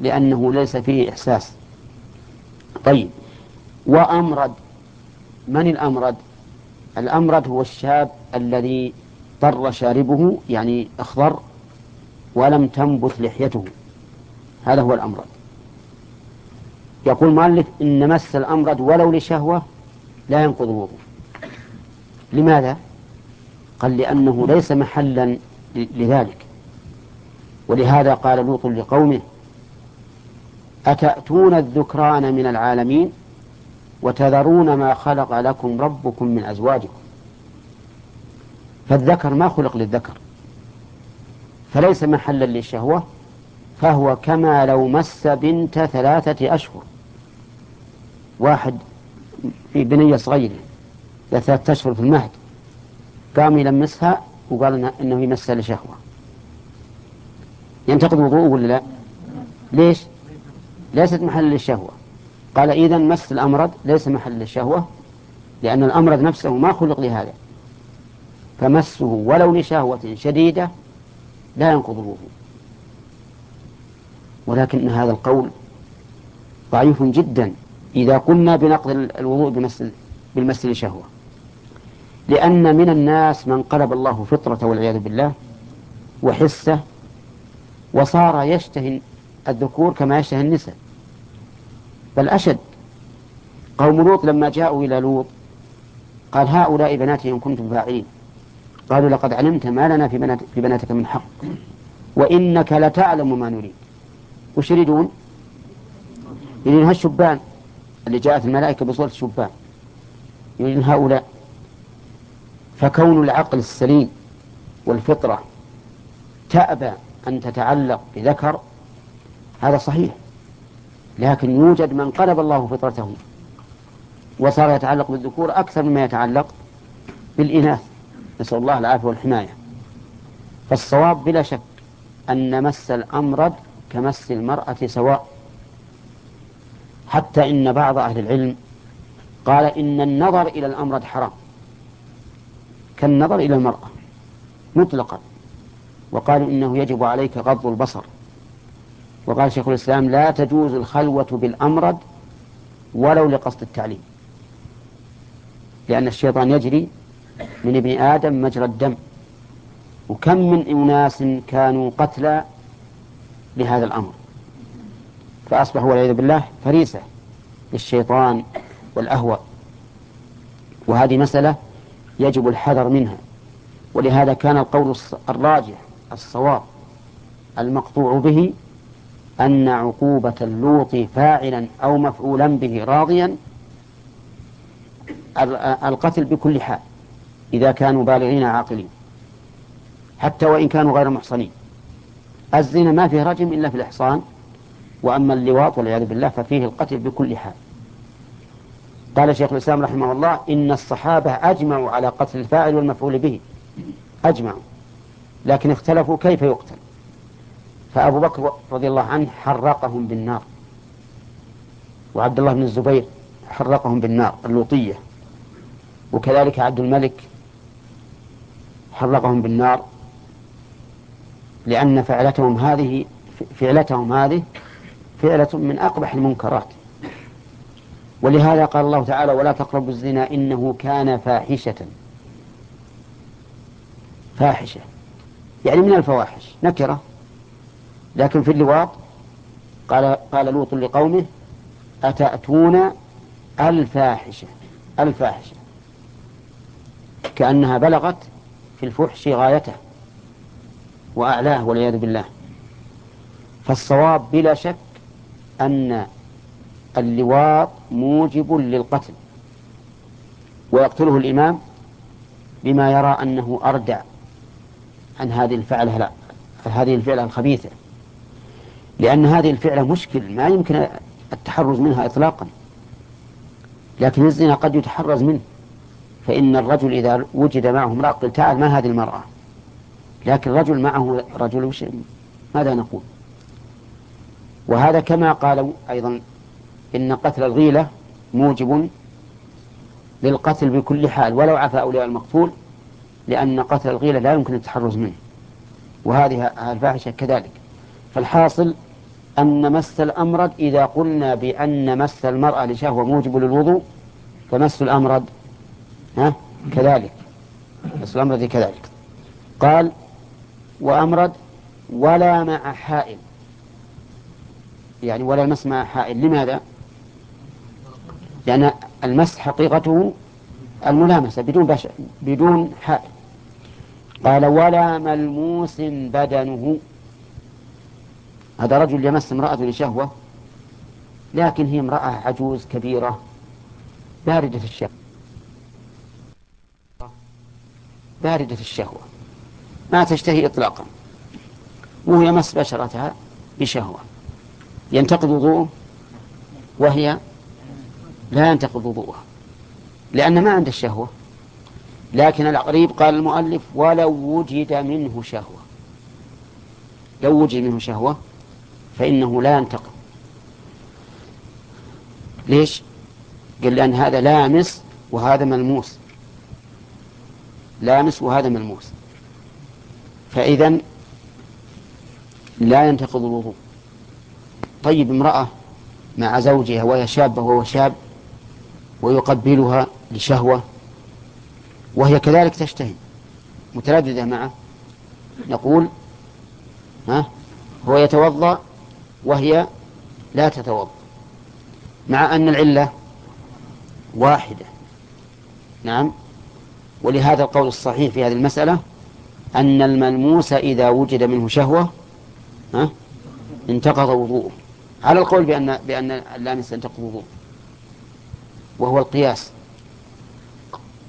لأنه ليس فيه إحساس. طيب وأمرد من الأمرد الأمرد هو الشاب الذي ضر شاربه يعني اخضر ولم تنبت لحيته. هذا هو الأمرد يقول مؤلف إن مس الأمرد ولو لشهوة لا ينقض الوضوء لماذا؟ قال لأنه ليس محلا لذلك. ولهذا قال لوط لقومه أتأتون الذكران من العالمين وتذرون ما خلق لكم ربكم من أزواجكم؟ فالذكر ما خلق للذكر فليس محلا للشهوة فهو كما لو مس بنت ثلاثة أشهر. واحد في بنية صغيرة ثلاثة أشهر في المهد قام يلمسها وقال إنه يمسها لشهوة. ينتقد وضوءه ولا لا؟ ليش؟ ليست محل للشهوة. قال إذا مس الأمرض ليس محل للشهوة لأن الأمرض نفسه ما خلق لهذا. فمسه ولو لشهوة شديدة لا ينقض الوضوء ولكن هذا القول ضعيف جدا إذا قلنا بنقض الوضوء بمس بالمس لشهوة لأن من الناس من قلب الله فطرة والعياذ بالله وحسه وصار يشتهي الذكور كما يشتهي النساء. بل أشد. قوم لوط لما جاءوا إلى لوط قال هؤلاء بناتي إن كنتم فاعلين. قالوا لقد علمت ما لنا في, بنات في بناتك من حق. وإنك لتعلم ما نريد. وش يريدون؟ يريدون هالشبان اللي جاءت الملائكة بصورة شبان يريدون هؤلاء. فكون العقل السليم والفطرة تأبى أن تتعلق بذكر هذا صحيح. لكن يوجد من قلب الله فطرته وصار يتعلق بالذكور أكثر مما يتعلق بالإناث. نسأل الله العافية والحماية. فالصواب بلا شك أن مس الأمرد كمس المرأة سواء. حتى إن بعض أهل العلم قال إن النظر إلى الأمرد حرام كالنظر إلى المرأة مطلقا. وقالوا إنه يجب عليك غض البصر. وقال شيخ الإسلام لا تجوز الخلوة بالأمرد ولو لقصد التعليم. لأن الشيطان يجري من ابن آدم مجرى الدم. وكم من أناس كانوا قتلى لهذا الأمر. فأصبحوا والعياذ بالله فريسة للشيطان والأهوى وهذه مسألة يجب الحذر منها. ولهذا كان القول الراجح الصواب المقطوع به أن عقوبة اللوط فاعلا أو مفعولا به راضيا القتل بكل حال إذا كانوا بالغين عاقلين حتى وإن كانوا غير محصنين. الزنا ما فيه رجم إلا في الإحصان وأما اللواط والعياذ بالله ففيه القتل بكل حال. قال شيخ الإسلام رحمه الله إن الصحابة أجمعوا على قتل الفاعل والمفعول به. أجمعوا. لكن اختلفوا كيف يقتل. فأبو بكر رضي الله عنه حرقهم بالنار. وعبد الله بن الزبير حرقهم بالنار اللوطية. وكذلك عبد الملك حرقهم بالنار لأن فعلتهم هذه فعلتهم هذه فعلة من أقبح المنكرات. ولهذا قال الله تعالى ولا تقربوا الزنا إنه كان فاحشة. فاحشة. يعني من الفواحش نكرة. لكن في اللواط قال قال لوط لقومه أتأتون الفاحشة الفاحشة. كأنها بلغت في الفحش غايته وأعلاه والعياذ بالله. فالصواب بلا شك أن اللواط موجب للقتل. ويقتله الإمام بما يرى أنه أردع. عن هذه الفعلة هذه الفعلة الخبيثة لأن هذه الفعلة مشكل ما يمكن التحرز منها إطلاقا. لكن الزنا قد يتحرز منه. فإن الرجل إذا وجد معه امرأة قل تعال ما هذه المرأة؟ لكن الرجل معه رجل وش ماذا نقول؟ وهذا كما قالوا أيضا إن قتل الغيلة موجب للقتل بكل حال ولو عفى أولياء المقتول لأن قتل الغيلة لا يمكن التحرز منه. وهذه الفاحشة كذلك. فالحاصل أن مس الأمرد إذا قلنا بأن مس المرأة لشهوة موجب للوضوء فمس الأمرد ها؟ كذلك. مس الأمرد كذلك. قال وأمرد ولا مع حائل. يعني ولا المس مع حائل. لماذا؟ لأن المس حقيقته الملامسة بدون بشر بدون حائل. قال ولا ملموس بدنه. هذا رجل يمس امرأة لشهوة لكن هي امرأة عجوز كبيرة باردة الشهوة. باردة الشهوة. ما تشتهي إطلاقا. وهو يمس بشرتها بشهوة. ينتقض وضوءه وهي لا ينتقض وضوءها. لأن ما عنده الشهوة. لكن القريب قال المؤلف ولو وجد منه شهوة. لو وجد منه شهوة فإنه لا ينتقض ليش؟ قال لأن هذا لامس وهذا ملموس. لامس وهذا ملموس. فإذا لا ينتقض الوضوء. طيب امرأة مع زوجها وهي شابة وهو شاب ويقبلها لشهوة وهي كذلك تشتهي مترددة معه. نقول ها هو يتوضأ وهي لا تتوضأ مع أن العلة واحدة. نعم. ولهذا القول الصحيح في هذه المسألة أن الملموس إذا وجد منه شهوة ها انتقض وضوءه. على القول بأن بأن اللامس ينتقض وضوءه وهو القياس.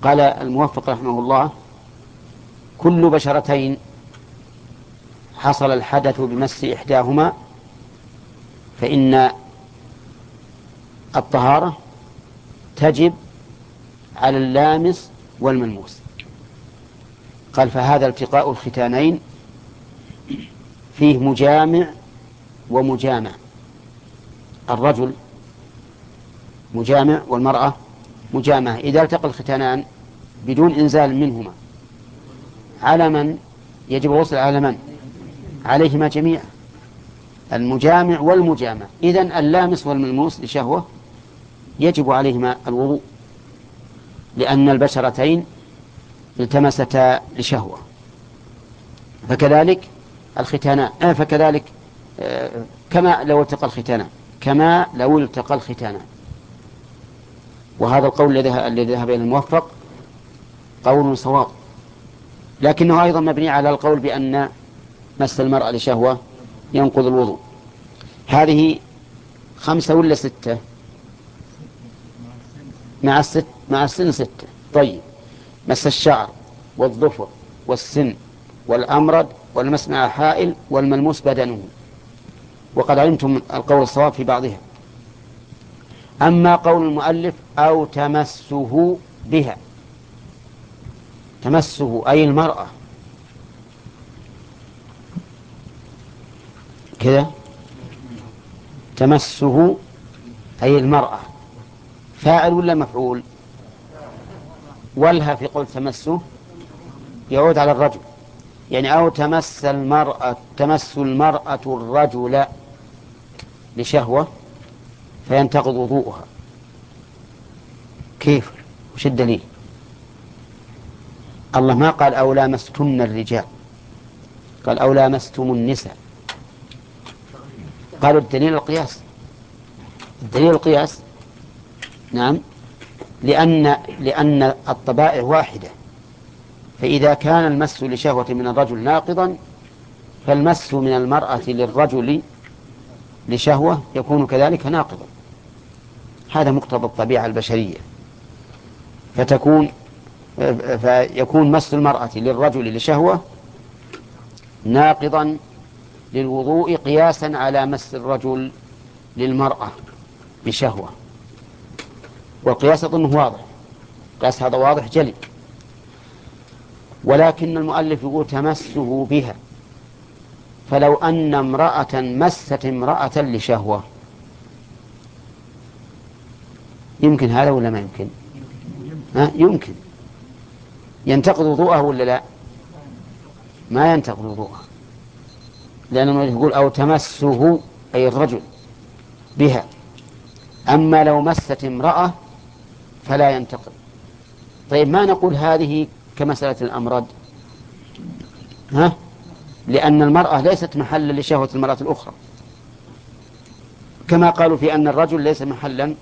قال الموفق رحمه الله كل بشرتين حصل الحدث بمس إحداهما فإن الطهارة تجب على اللامس والملموس. قال فهذا التقاء الختانين فيه مجامع ومجامع. الرجل مجامع والمرأة مجامعة. إذا التقى الختانان بدون إنزال منهما. على من يجب الغسل على من؟ عليهما جميعا. المجامع والمجامع. إذن اللامس والملموس لشهوة يجب عليهما الوضوء لأن البشرتين التمستا لشهوة. فكذلك الختانان آه فكذلك آه كما لو التقى الختانان كما لو التقى الختانان وهذا القول الذي ذهب إلى الموفق قول صواب. لكنه أيضا مبني على القول بأن مس المرأة لشهوة ينقض الوضوء. هذه خمسة ولا ستة؟ مع الست مع السن ستة. طيب. مس الشعر والظفر والسن والأمرد والمس مع حائل والملموس بدنه. وقد علمتم القول الصواب في بعضها. أما قول المؤلف أو تمسه بها. تمسه أي المرأة. كذا تمسه أي المرأة. فاعل ولا مفعول؟ ولها في قول تمسه يعود على الرجل. يعني أو تمس المرأة تمس المرأة الرجل لشهوة فينتقض وضوءها. كيف؟ وش الدليل؟ الله ما قال أو لامستن الرجال. قال أو لامستم النساء. قالوا الدليل القياس. الدليل القياس. نعم. لأن لأن الطبائع واحدة. فإذا كان المس لشهوة من الرجل ناقضا فالمس من المرأة للرجل لشهوة يكون كذلك ناقضا. هذا مقتضى الطبيعة البشرية. فتكون فيكون مس المرأة للرجل لشهوة ناقضا للوضوء قياسا على مس الرجل للمرأة بشهوة. والقياس أظنه واضح. قياس هذا واضح جلي. ولكن المؤلف يقول تمسه بها. فلو أن امرأة مست امرأة لشهوة يمكن هذا ولا ما يمكن؟ ها؟ يمكن. ينتقض وضوءه ولا لا؟ ما ينتقض وضوءه لأنه يقول أو تمسه أي الرجل بها. أما لو مست امرأة فلا ينتقل طيب ما نقول هذه كمسألة الأمرد ها؟ لأن المرأة ليست محلا لشهوة المرأة الأخرى. كما قالوا في أن الرجل ليس محلا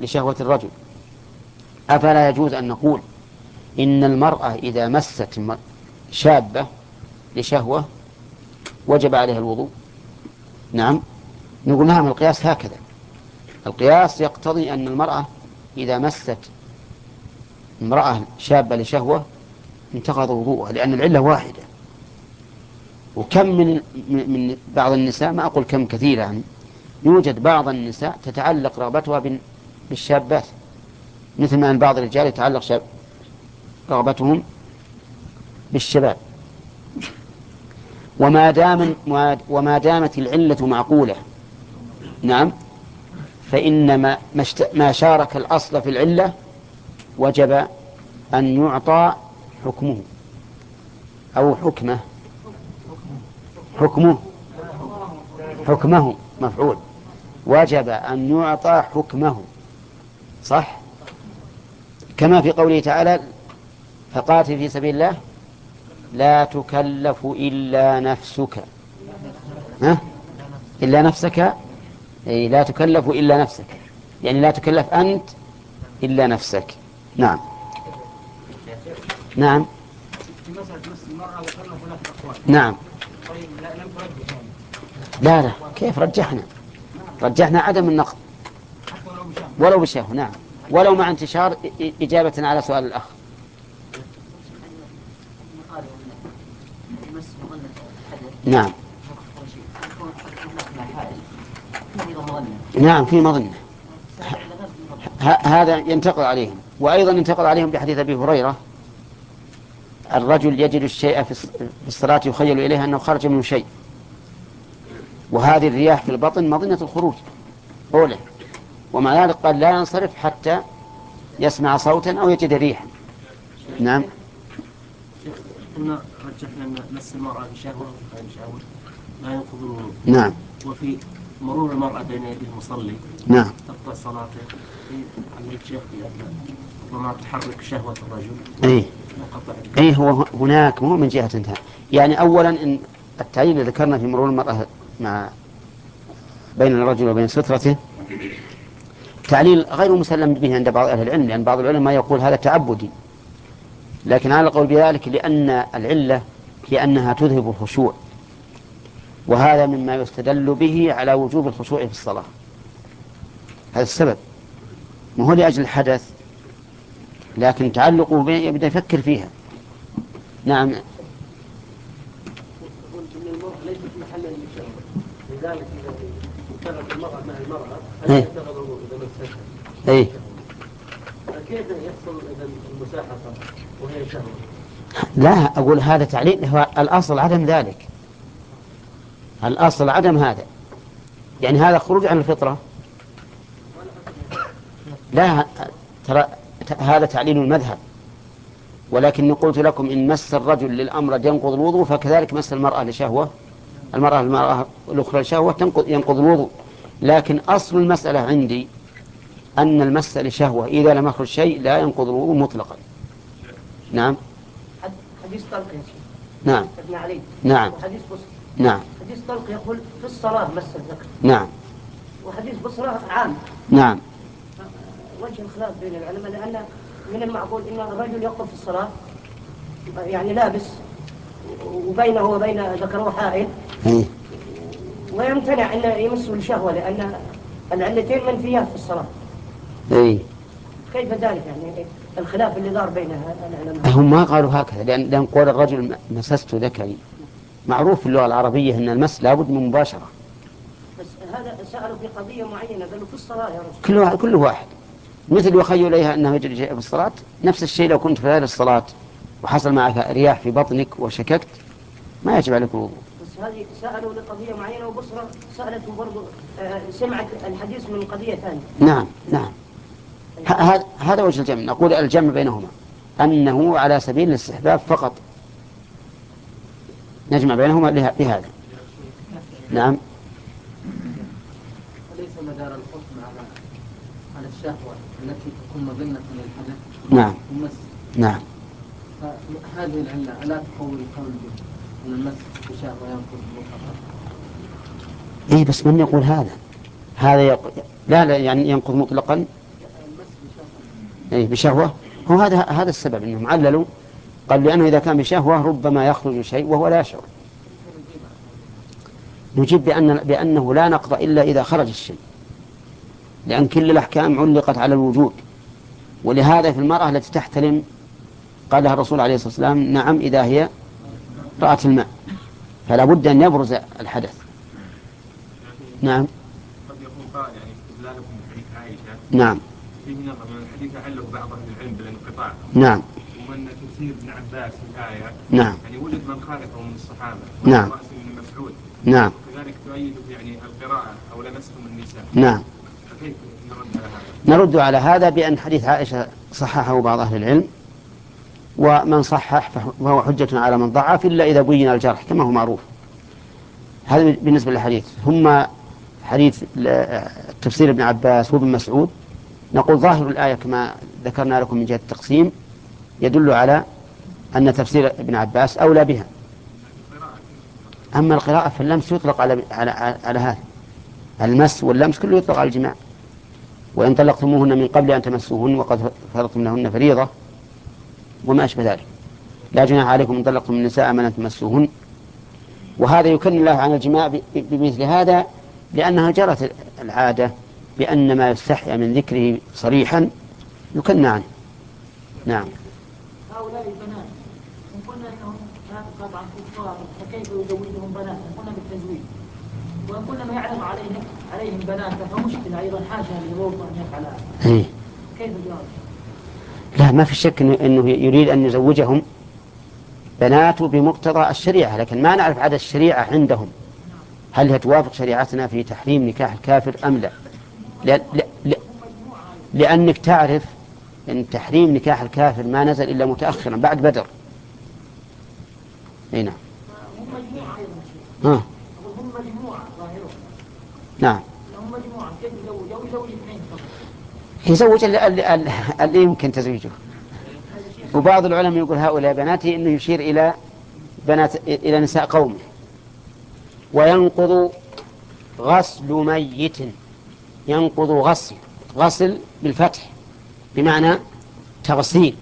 لشهوة الرجل. أفلا يجوز أن نقول إن المرأة إذا مست شابة لشهوة وجب عليها الوضوء. نعم. نقول نعم القياس هكذا. القياس يقتضي أن المرأة إذا مست امرأة شابة لشهوة انتقض وضوءها لأن العلة واحدة. وكم من من بعض النساء ما أقول كم كثيرا يعني يوجد بعض النساء تتعلق رغبتها بالشابات. مثل ما أن بعض الرجال يتعلق رغبتهم بالشباب. وما دام وما دامت العلة معقولة. نعم. فإن ما, ما شارك الأصل في العلة وجب أن يعطى حكمه. أو حكمه. حكمه. حكمه. مفعول. وجب أن يعطى حكمه. صح؟ كما في قوله تعالى فقاتل في سبيل الله؟ لا تكلف إلا نفسك. ها؟ إلا نفسك؟ أي لا تكلف إلا نفسك. يعني لا تكلف أنت إلا نفسك. نعم. نعم. نعم. لا لا. كيف رجحنا؟ رجحنا عدم النقض. ولو بشهوة نعم. ولو مع انتشار إجابة على سؤال الأخ. نعم. نعم. في مظنة هذا ينتقل عليهم. وأيضا ينتقل عليهم بحديث أبي هريرة الرجل يجد الشيء في الصلاة يخيل إليه أنه خرج منه شيء. وهذه الرياح في البطن مظنة الخروج. أولى. ومع ذلك قال لا ينصرف حتى يسمع صوتا أو يجد ريحا. نعم. قلنا رجحنا أن مس المرأة بشهوة شهوة لا ينقض الوضوء نعم. وفي مرور المرأة بين يدي المصلي نعم. تقطع صلاته عملية الشيخ ربما تحرك شهوة الرجل. أي. أي هو هناك مو من جهة انتهى. يعني أولا إن التعليل اللي ذكرنا في مرور المرأة مع بين الرجل وبين سترته تعليل غير مسلم به عند بعض أهل العلم لأن بعض العلماء يقول هذا تعبدي. لكن على القول بذلك لأن العلة هي أنها تذهب الخشوع وهذا مما يستدل به على وجوب الخشوع في الصلاة هذا السبب ما هو لأجل الحدث لكن تعلقه به يبدأ يفكر فيها نعم لذلك إذا المرأة مع المرأة إيه. إيه. كيف يحصل إذا المساحقة وهي شهوة؟ لا أقول هذا تعليل هو الأصل عدم ذلك. الأصل عدم هذا. يعني هذا خروج عن الفطرة. لا ترى هذا تعليل المذهب. ولكني قلت لكم إن مس الرجل للأمر ينقض الوضوء فكذلك مس المرأة لشهوة. المرأة المرأة الأخرى لشهوة ينقض الوضوء. لكن أصل المسألة عندي أن المس لشهوة إذا لم يخرج شيء لا ينقض الوضوء مطلقا. نعم. حديث طلق نعم. ابن علي. نعم. وحديث بصر نعم. حديث طلق يقول في الصلاة مس الذكر. نعم. وحديث بصرة عام. نعم. وجه الخلاف بين العلماء لأن من المعقول أن الرجل يقف في الصلاة يعني لابس وبينه وبين ذكره حائل. إيه. ويمتنع أن يمسه الشهوة لأن العلتين منفيات في الصلاة. اي كيف ذلك يعني؟ الخلاف اللي دار بين العلماء هم ما قالوا هكذا لأن, لأن قول الرجل مسست ذكري. معروف في اللغة العربية أن المس لابد من مباشرة. بس هذا سألوا في قضية معينة قالوا في الصلاة يا رسول كل واحد كل واحد. مثل يخيل إليها أنه يجري شيء في الصلاة نفس الشيء لو كنت في غير الصلاة وحصل معك رياح في بطنك وشككت ما يجب عليك الوضوء. بس هذه سألوا لقضية معينة وبصرة سألته برضو آه، سمعت الحديث من قضية ثانية. نعم نعم. هذا وجه الجمع. نقول الجمع بينهما. أنه على سبيل الاستحباب فقط. نجمع بينهما بهذا. نعم. أليس مدار الحكم على على الشهوة التي تكون مظنة للحدث. نعم. المس نعم. فهذه العلة ألا تقوي القول أن المس بشهوة ينقض مطلقا. إيه بس من يقول هذا؟ هذا يق... لا لا يعني ينقض مطلقا؟ أي بشهوة. هو هذا هذا السبب إنهم عللوا. قال لأنه إذا كان بشهوة ربما يخرج شيء وهو لا يشعر نجيب بأن بأنه لا نقض إلا إذا خرج الشيء. لأن كل الأحكام علقت على الوجود. ولهذا في المرأة التي تحتلم قال لها الرسول عليه الصلاة والسلام نعم إذا هي رأت الماء. فلا بد أن يبرز الحدث. نعم. قد يكون قائل يعني نعم. من الحديث بعض أهل العلم بالانقطاع. نعم. وأن تفسير ابن عباس الآية. نعم. يعني وجد من خالفه من الصحابة. نعم. رأس بن مسعود نعم. كذلك تؤيد يعني القراءة أو لمستم النساء. نعم. فكيف نرد على هذا؟ نرد على هذا بأن حديث عائشة صححه بعض أهل العلم. ومن صحح فهو حجة على من ضعف إلا إذا بين الجرح كما هو معروف. هذا بالنسبة للحديث. ثم حديث تفسير ابن عباس وابن مسعود. نقول ظاهر الآية كما ذكرنا لكم من جهة التقسيم يدل على أن تفسير ابن عباس أولى بها. أما القراءة فاللمس يطلق على على على هذا. المس واللمس كله يطلق على الجماع. وإن طلقتموهن من قبل أن تمسوهن وقد فرضتم لهن فريضة وما أشبه ذلك. لا جناح عليكم إن طلقتم النساء من أن تمسوهن. وهذا يكن الله عن الجماع بمثل هذا لأنها جرت العادة بأن ما يستحيا من ذكره صريحا يكن عنه. نعم. هؤلاء البنات إن قلنا إنهم طبعا كفار فكيف يزوجهم بنات؟ قلنا بالتزويج. وإن قلنا ما يعلم عليهم عليهم بنات فمشكلة أيضا حاشا للوضع أن يفعل هذا إيه. كيف الجواب؟ لا ما في شك أنه يريد أن يزوجهم بناته بمقتضى الشريعة لكن ما نعرف عدد الشريعة عندهم. هل هي توافق شريعتنا في تحريم نكاح الكافر أم لا لا- لأنك تعرف أن تحريم نكاح الكافر ما نزل إلا متأخرا بعد بدر. أي نعم. ها. هم مجموعة ظاهرهم نعم. هم مجموعة كيف يزوج يزوج اثنين يزوج اللي, يمكن تزويجه. وبعض العلماء يقول هؤلاء بناته إنه يشير إلى بنات إلى نساء قومه. وينقض غسل ميت. ينقض غسل غسل بالفتح بمعنى تغسيل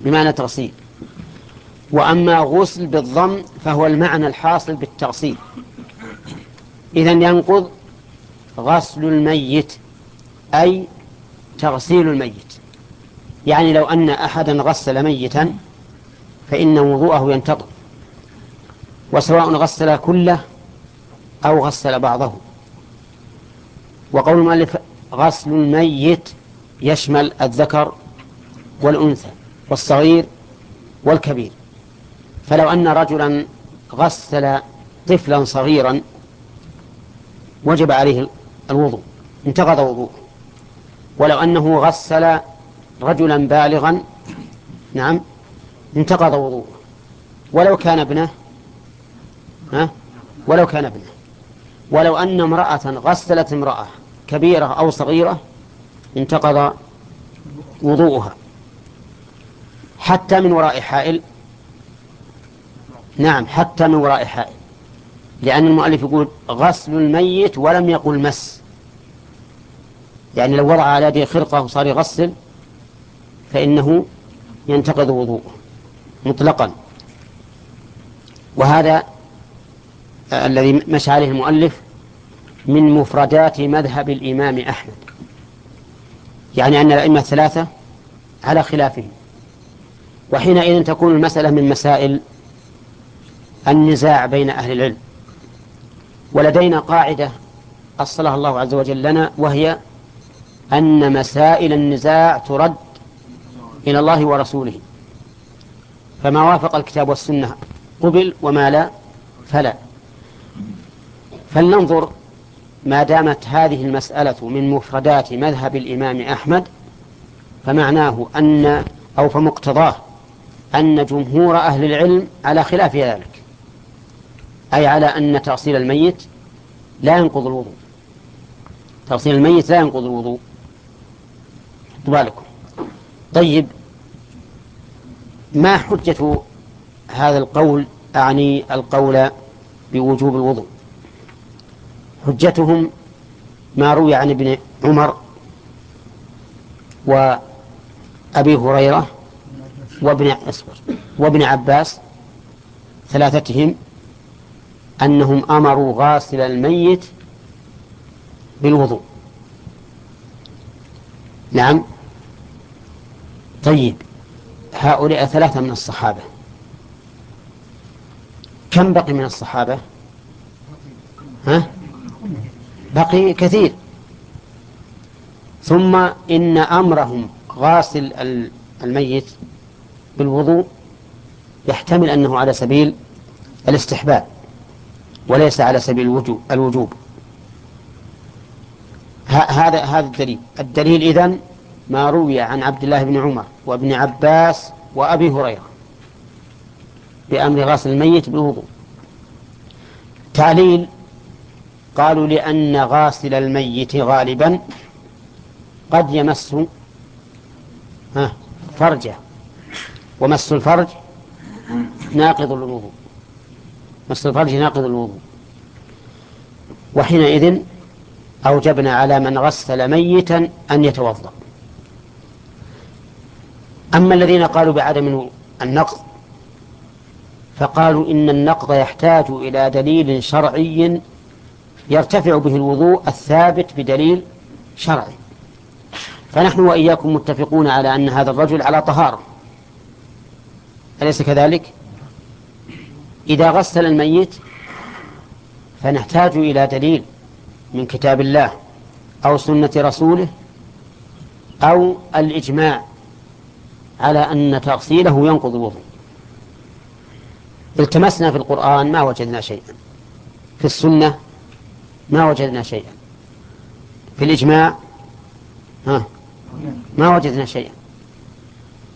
بمعنى تغسيل وأما غسل بالضم فهو المعنى الحاصل بالتغسيل اذا ينقض غسل الميت أي تغسيل الميت. يعني لو أن أحدا غسل ميتا فإن وضوءه ينتقض وسواء غسل كله أو غسل بعضه. وقول المؤلف غسل الميت يشمل الذكر والأنثى والصغير والكبير. فلو أن رجلا غسل طفلا صغيرا وجب عليه الوضوء انتقض وضوءه. ولو أنه غسل رجلا بالغا نعم انتقض وضوءه. ولو كان ابنه ها؟ ولو كان ابنه. ولو أن امرأة غسلت امرأة كبيرة أو صغيرة انتقض وضوءها حتى من وراء حائل. نعم حتى من وراء حائل. لأن المؤلف يقول غسل الميت ولم يقل مس. يعني لو وضع على يده خرقة وصار يغسل فإنه ينتقض وضوءه مطلقا. وهذا الذي مشى عليه المؤلف من مفردات مذهب الإمام أحمد. يعني أن الأئمة الثلاثة على خلافهم. وحينئذ تكون المسألة من مسائل النزاع بين أهل العلم. ولدينا قاعدة أصلها الله عز وجل لنا وهي أن مسائل النزاع ترد إلى الله ورسوله. فما وافق الكتاب والسنة قبل وما لا فلا. فلننظر ما دامت هذه المسألة من مفردات مذهب الإمام أحمد فمعناه أن أو فمقتضاه أن جمهور أهل العلم على خلاف ذلك أي على أن تغسيل الميت لا ينقض الوضوء. تغسيل الميت لا ينقض الوضوء. بالكم. طيب ما حجة هذا القول؟ أعني القول بوجوب الوضوء. حجتهم ما روي عن ابن عمر وأبي هريرة وابن وابن عباس ثلاثتهم أنهم أمروا غاسل الميت بالوضوء. نعم. طيب. هؤلاء ثلاثة من الصحابة. كم بقي من الصحابة؟ ها؟ بقي كثير. ثم إن أمرهم غاسل الميت بالوضوء يحتمل أنه على سبيل الاستحباب وليس على سبيل الوجوب. هذا هذا الدليل. الدليل إذن ما روي عن عبد الله بن عمر وابن عباس وأبي هريرة بأمر غسل الميت بالوضوء. تعليل قالوا لأن غاسل الميت غالبا قد يمس فرجه. ومس الفرج ناقض للوضوء مس الفرج ناقض الوضوء. وحينئذ أوجبنا على من غسل ميتا أن يتوضأ. أما الذين قالوا بعدم النقض فقالوا إن النقض يحتاج إلى دليل شرعي يرتفع به الوضوء الثابت بدليل شرعي. فنحن وإياكم متفقون على أن هذا الرجل على طهارة. أليس كذلك؟ إذا غسل الميت فنحتاج إلى دليل من كتاب الله أو سنة رسوله أو الإجماع على أن تغسيله ينقض الوضوء. التمسنا في القرآن ما وجدنا شيئا. في السنة ما وجدنا شيئا. في الإجماع ها ما وجدنا شيئا.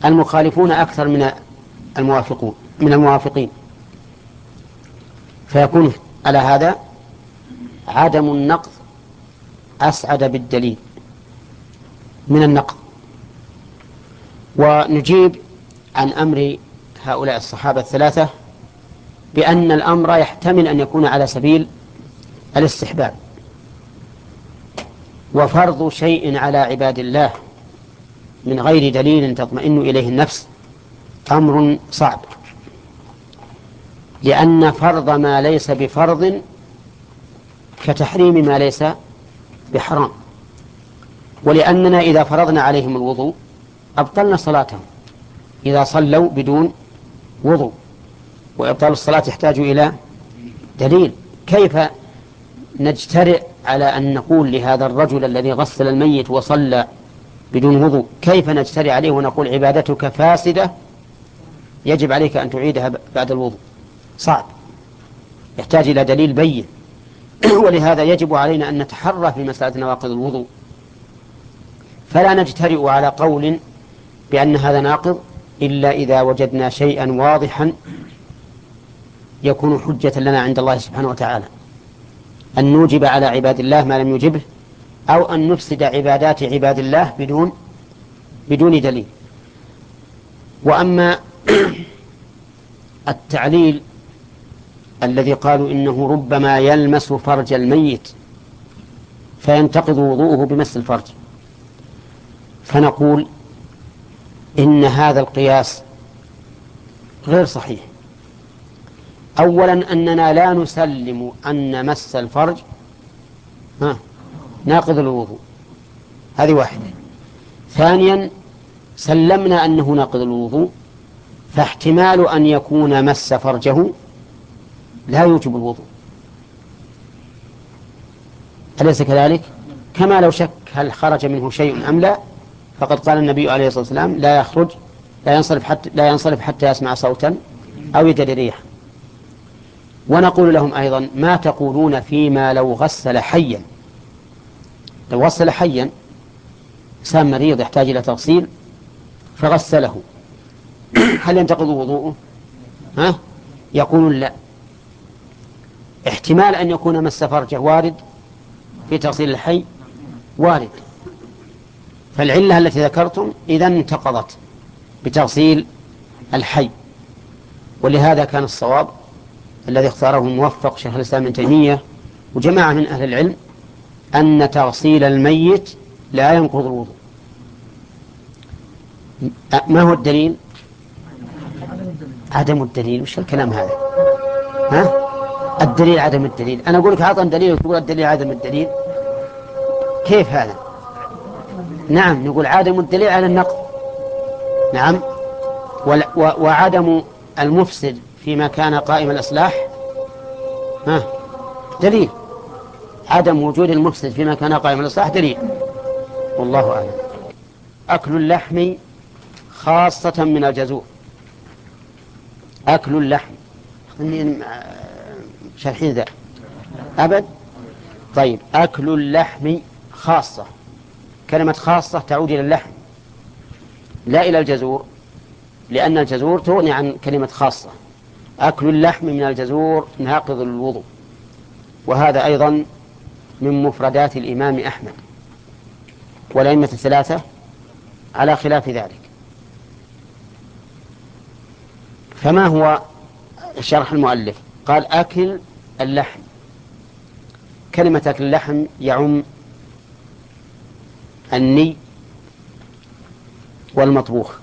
المخالفون أكثر من الموافقون من الموافقين. فيكون على هذا عدم النقض أسعد بالدليل من النقض. ونجيب عن أمر هؤلاء الصحابة الثلاثة بأن الأمر يحتمل أن يكون على سبيل الاستحباب. وفرض شيء على عباد الله من غير دليل تطمئن إليه النفس أمر صعب. لأن فرض ما ليس بفرض كتحريم ما ليس بحرام. ولأننا إذا فرضنا عليهم الوضوء أبطلنا صلاتهم. إذا صلوا بدون وضوء. وإبطال الصلاة يحتاج إلى دليل. كيف نجترئ على أن نقول لهذا الرجل الذي غسل الميت وصلى بدون وضوء كيف نجترئ عليه ونقول عبادتك فاسدة؟ يجب عليك أن تعيدها بعد الوضوء. صعب. يحتاج إلى دليل بين. ولهذا يجب علينا أن نتحرى في مسألة نواقض الوضوء. فلا نجترئ على قول بأن هذا ناقض إلا إذا وجدنا شيئا واضحا يكون حجة لنا عند الله سبحانه وتعالى. أن نوجب على عباد الله ما لم يجبه أو أن نفسد عبادات عباد الله بدون بدون دليل. وأما التعليل الذي قالوا إنه ربما يلمس فرج الميت فينتقض وضوءه بمس الفرج. فنقول إن هذا القياس غير صحيح. أولا أننا لا نسلم أن مس الفرج ها ناقض الوضوء. هذه واحدة. ثانيا سلمنا أنه ناقض الوضوء فاحتمال أن يكون مس فرجه لا يوجب الوضوء. أليس كذلك؟ كما لو شك هل خرج منه شيء أم لا فقد قال النبي عليه الصلاة والسلام لا يخرج لا ينصرف حتى لا ينصرف حتى يسمع صوتا أو يجد ريحا. ونقول لهم أيضا ما تقولون فيما لو غسل حيا. لو غسل حيا إنسان مريض يحتاج إلى تغسيل فغسله. هل ينتقض وضوءه؟ ها؟ يقولون لا. احتمال أن يكون مس فرجه وارد في تغسيل الحي؟ وارد. فالعلة التي ذكرتم إذا انتقضت بتغسيل الحي. ولهذا كان الصواب الذي اختاره الموفق شيخ الإسلام ابن تيمية وجماعة من أهل العلم أن تغسيل الميت لا ينقض الوضوء. ما هو الدليل؟ عدم الدليل. وش الكلام هذا؟ ها؟ الدليل عدم الدليل. أنا أقول لك عطنا دليل وتقول الدليل عدم الدليل. كيف هذا؟ نعم نقول عدم الدليل على النقض. نعم. وعدم المفسد فيما كان قائم الإصلاح ها دليل. عدم وجود المفسد فيما كان قائم الإصلاح دليل. والله أعلم. أكل اللحم خاصة من الجزور. أكل اللحم. شرحين ذا. أبد؟ طيب أكل اللحم خاصة. كلمة خاصة تعود إلى اللحم. لا إلى الجزور لأن الجزور تغني عن كلمة خاصة. أكل اللحم من الجزور ناقض الوضوء. وهذا أيضا من مفردات الإمام أحمد والأئمة الثلاثة على خلاف ذلك. فما هو شرح المؤلف؟ قال أكل اللحم. كلمة أكل اللحم يعم الني والمطبوخ.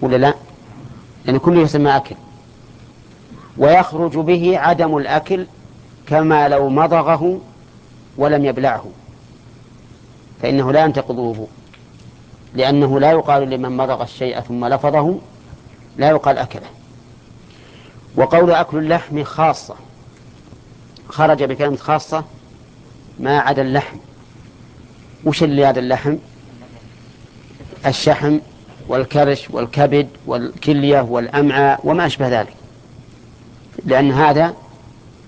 ولا لا؟ لأن كله يسمى أكل. ويخرج به عدم الأكل كما لو مضغه ولم يبلعه. فإنه لا ينتقض الوضوء لأنه لا يقال لمن مضغ الشيء ثم لفظه لا يقال أكله. وقول أكل اللحم خاصة خرج بكلمة خاصة ما عدا اللحم. وش اللي عدا اللحم؟ الشحم. والكرش والكبد والكلية والأمعاء وما أشبه ذلك. لأن هذا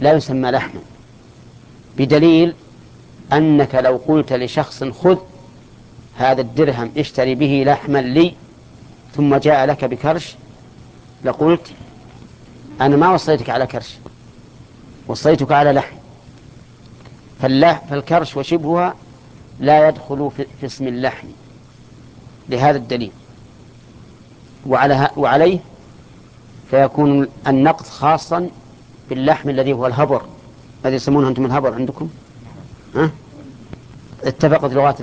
لا يسمى لحما بدليل أنك لو قلت لشخص خذ هذا الدرهم اشتري به لحما لي ثم جاء لك بكرش لقلت أنا ما وصيتك على كرش وصيتك على لحم. فالكرش وشبهها لا يدخل في اسم اللحم. لهذا الدليل. وعلى وعليه فيكون النقض خاصا باللحم الذي هو الهبر. الذي يسمونه أنتم الهبر عندكم؟ ها؟ اتفقت لغات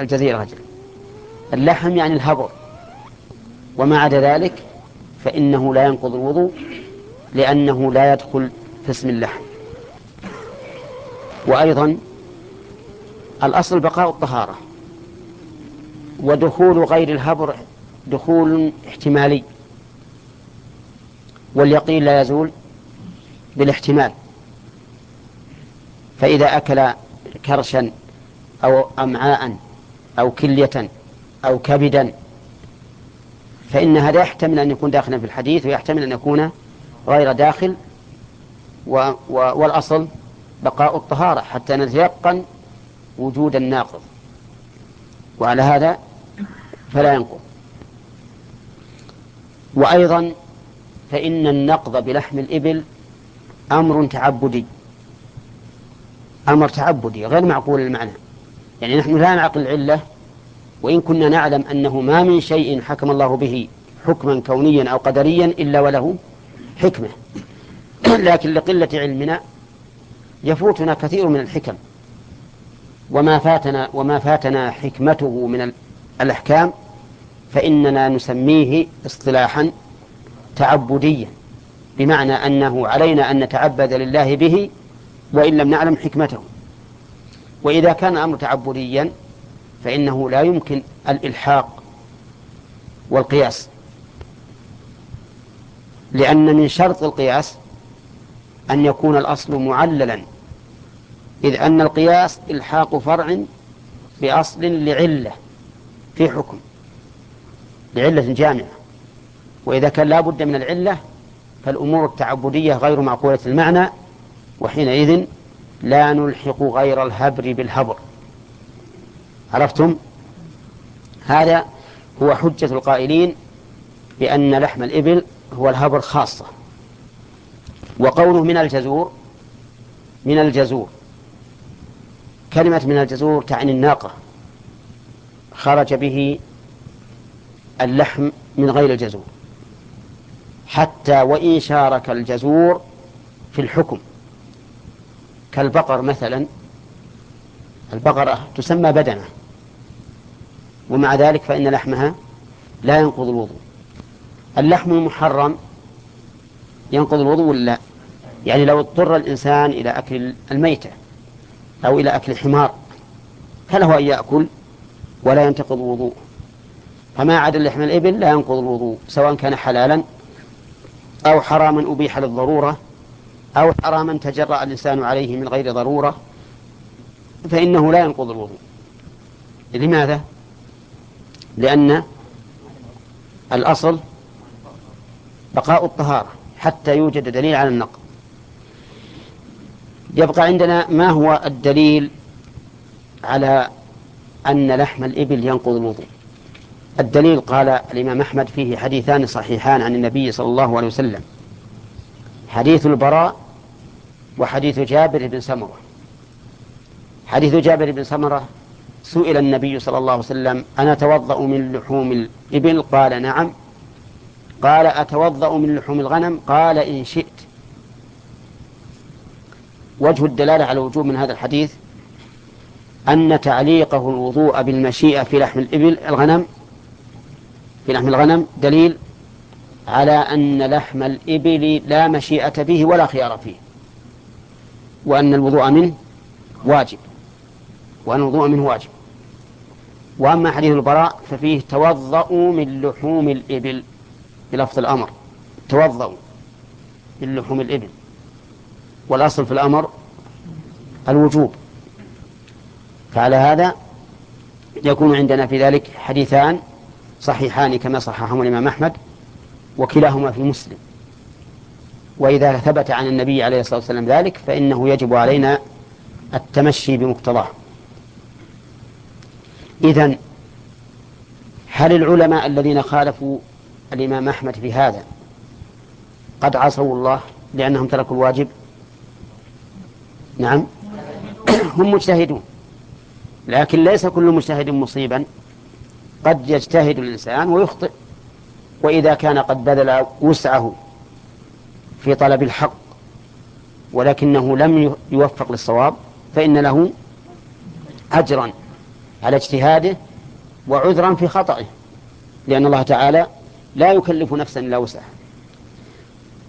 الجزيرة رجل. اللحم يعني الهبر. وما عدا ذلك فإنه لا ينقض الوضوء لأنه لا يدخل في اسم اللحم. وأيضا الأصل بقاء الطهارة. ودخول غير الهبر دخول احتمالي. واليقين لا يزول بالاحتمال. فإذا أكل كرشا أو أمعاء أو كلية أو كبدا فإن هذا يحتمل أن يكون داخلا في الحديث ويحتمل أن يكون غير داخل و و والأصل بقاء الطهارة حتى نتيقن وجود الناقض. وعلى هذا فلا ينقض. وأيضا فإن النقض بلحم الإبل أمر تعبدي. أمر تعبدي غير معقول المعنى. يعني نحن لا نعقل العلة وإن كنا نعلم أنه ما من شيء حكم الله به حكما كونيا أو قدريا إلا وله حكمة. لكن لقلة علمنا يفوتنا كثير من الحكم. وما فاتنا وما فاتنا حكمته من الأحكام فإننا نسميه اصطلاحا تعبديا بمعنى أنه علينا أن نتعبد لله به وإن لم نعلم حكمته. وإذا كان الأمر تعبديا فإنه لا يمكن الإلحاق والقياس لأن من شرط القياس أن يكون الأصل معللا إذ أن القياس إلحاق فرع بأصل لعلة في حكم. لعلة جامعة. وإذا كان لا بد من العلة فالأمور التعبدية غير معقولة المعنى وحينئذ لا نلحق غير الهبر بالهبر. عرفتم؟ هذا هو حجة القائلين بأن لحم الإبل هو الهبر خاصة. وقوله من الجزور من الجزور. كلمة من الجزور تعني الناقة. خرج به اللحم من غير الجزور. حتى وإن شارك الجزور في الحكم. كالبقر مثلا البقرة تسمى بدنة. ومع ذلك فإن لحمها لا ينقض الوضوء. اللحم المحرم ينقض الوضوء ولا لا؟ يعني لو اضطر الإنسان إلى أكل الميتة أو إلى أكل حمار فله أن يأكل ولا ينتقض الوضوء فما عدا لحم الإبل لا ينقض الوضوء سواء كان حلالا أو حراما أبيح للضرورة أو حراما تجرأ الإنسان عليه من غير ضرورة فإنه لا ينقض الوضوء. لماذا؟ لأن الأصل بقاء الطهارة حتى يوجد دليل على النقض. يبقى عندنا ما هو الدليل على أن لحم الإبل ينقض الوضوء؟ الدليل قال الإمام أحمد فيه حديثان صحيحان عن النبي صلى الله عليه وسلم. حديث البراء وحديث جابر بن سمرة. حديث جابر بن سمرة سئل النبي صلى الله عليه وسلم أنا أتوضأ من لحوم الإبل؟ قال نعم. قال أتوضأ من لحوم الغنم؟ قال إن شئت. وجه الدلالة على وجوب من هذا الحديث أن تعليقه الوضوء بالمشيئة في لحم الإبل الغنم في لحم الغنم دليل على أن لحم الإبل لا مشيئة به ولا خيار فيه وأن الوضوء منه واجب وأن الوضوء منه واجب. وأما حديث البراء ففيه توضأوا من لحوم الإبل بلفظ الأمر توضأوا من لحوم الإبل. والأصل في الأمر الوجوب. فعلى هذا يكون عندنا في ذلك حديثان صحيحان كما صححهما الإمام أحمد وكلاهما في مسلم. وإذا ثبت عن النبي عليه الصلاة والسلام ذلك فإنه يجب علينا التمشي بمقتضاه. إذن هل العلماء الذين خالفوا الإمام أحمد في هذا قد عصوا الله لأنهم تركوا الواجب؟ نعم. هم مجتهدون لكن ليس كل مجتهد مصيبا. قد يجتهد الإنسان ويخطئ وإذا كان قد بذل وسعه في طلب الحق ولكنه لم يوفق للصواب فإن له أجرا على اجتهاده وعذرا في خطئه لأن الله تعالى لا يكلف نفسا إلا وسعها.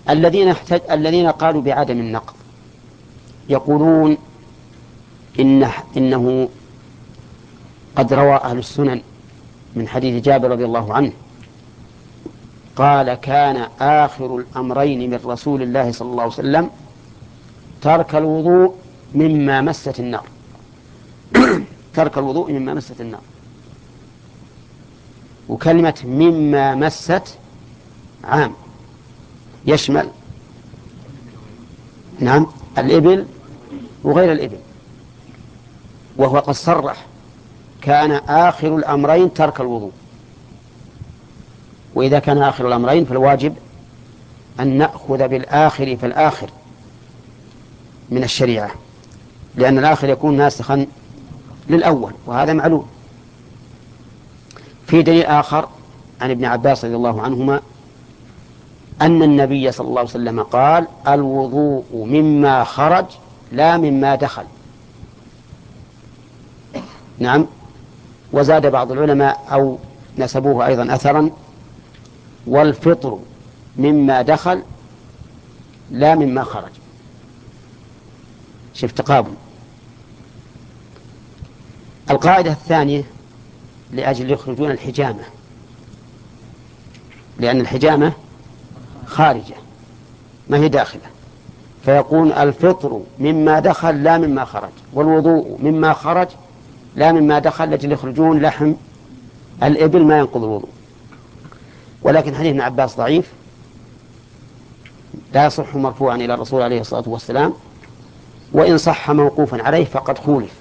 الذين احتج... الذين قالوا بعدم النقض يقولون إن إنه قد روى أهل السنن من حديث جابر رضي الله عنه. قال كان آخر الأمرين من رسول الله صلى الله عليه وسلم ترك الوضوء مما مست النار. ترك الوضوء مما مست النار. وكلمة مما مست عام. يشمل نعم الإبل وغير الإبل. وهو قد صرح كان آخر الأمرين ترك الوضوء. وإذا كان آخر الأمرين فالواجب أن نأخذ بالآخر فالآخر من الشريعة لأن الآخر يكون ناسخا للأول وهذا معلوم. في دليل آخر عن ابن عباس رضي الله عنهما أن النبي صلى الله عليه وسلم قال الوضوء مما خرج لا مما دخل. نعم. وزاد بعض العلماء أو نسبوه أيضا أثرا والفطر مما دخل لا مما خرج. شوف تقابل القاعدة الثانية لأجل يخرجون الحجامة. لأن الحجامة خارجة ما هي داخلة. فيكون الفطر مما دخل لا مما خرج والوضوء مما خرج لا مما دخل لأجل يخرجون لحم الإبل ما ينقض الوضوء. ولكن حديث ابن عباس ضعيف لا يصح مرفوعا إلى الرسول عليه الصلاة والسلام وإن صح موقوفا عليه فقد خولف.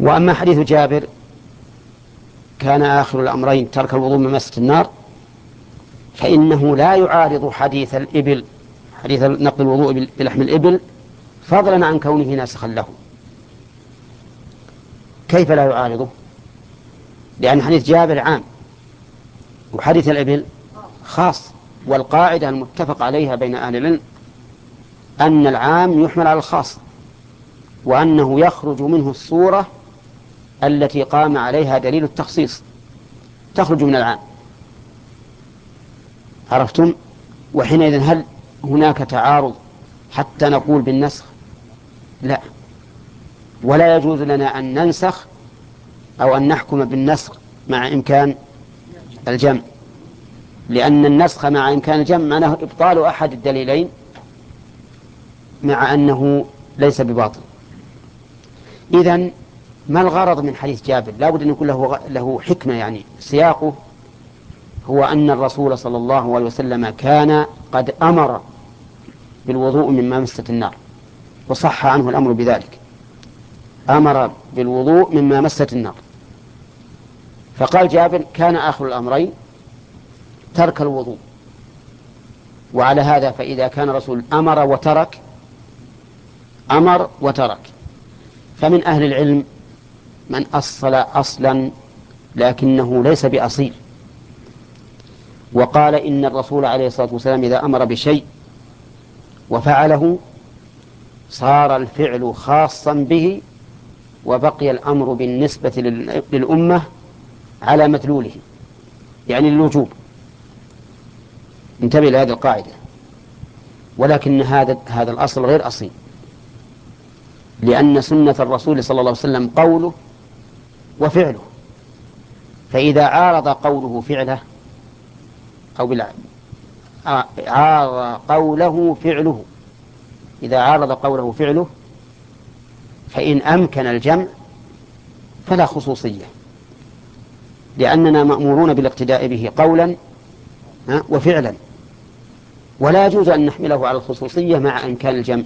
وأما حديث جابر كان آخر الأمرين ترك الوضوء من مسجد النار فإنه لا يعارض حديث الإبل حديث نقل الوضوء بلحم الإبل فضلا عن كونه ناسخا له. كيف لا يعارضه لأن حديث جابر عام وحديث الإبل خاص والقاعدة المتفق عليها بين أهل العلم أن العام يحمل على الخاص وأنه يخرج منه الصورة التي قام عليها دليل التخصيص تخرج من العام. عرفتم؟ وحينئذ هل هناك تعارض حتى نقول بالنسخ؟ لا. ولا يجوز لنا أن ننسخ أو أن نحكم بالنسخ مع إمكان الجمع. لأن النسخ مع إمكان الجمع معناه إبطال أحد الدليلين مع أنه ليس بباطل. إذا ما الغرض من حديث جابر؟ لا بد أن يكون له, له حكمة يعني سياقه هو أن الرسول صلى الله عليه وسلم كان قد أمر بالوضوء مما مست النار وصح عنه الأمر بذلك. أمر بالوضوء مما مست النار. فقال جابر كان آخر الأمرين ترك الوضوء. وعلى هذا فإذا كان رسول أمر وترك أمر وترك. فمن أهل العلم من أصل أصلا لكنه ليس بأصيل. وقال إن الرسول عليه الصلاة والسلام إذا أمر بشيء وفعله صار الفعل خاصا به وبقي الأمر بالنسبة للأمة على مدلوله يعني للوجوب. انتبه لهذه القاعدة. ولكن هذا هذا الأصل غير أصيل. لأن سنة الرسول صلى الله عليه وسلم قوله وفعله. فإذا عارض قوله فعله أو بلا عارض قوله فعله. إذا عارض قوله فعله فإن أمكن الجمع فلا خصوصية لأننا مأمورون بالاقتداء به قولا وفعلا. ولا يجوز أن نحمله على الخصوصية مع إمكان الجمع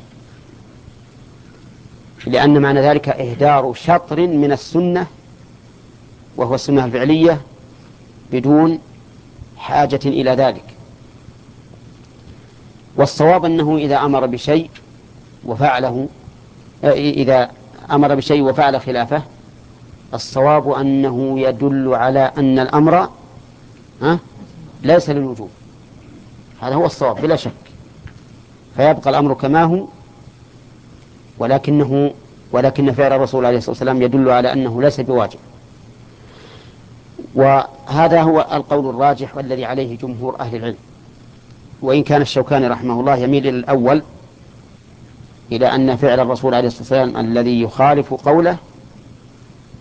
لأن معنى ذلك إهدار شطر من السنة وهو السنة الفعلية بدون حاجة إلى ذلك. والصواب أنه إذا أمر بشيء وفعله إذا أمر بشيء وفعل خلافه الصواب أنه يدل على أن الأمر ليس للوجوب. هذا هو الصواب بلا شك. فيبقى الأمر كما هو ولكنه ولكن فعل الرسول عليه الصلاة والسلام يدل على أنه ليس بواجب. وهذا هو القول الراجح والذي عليه جمهور أهل العلم. وإن كان الشوكاني رحمه الله يميل إلى الأول إلى أن فعل الرسول عليه الصلاة والسلام الذي يخالف قوله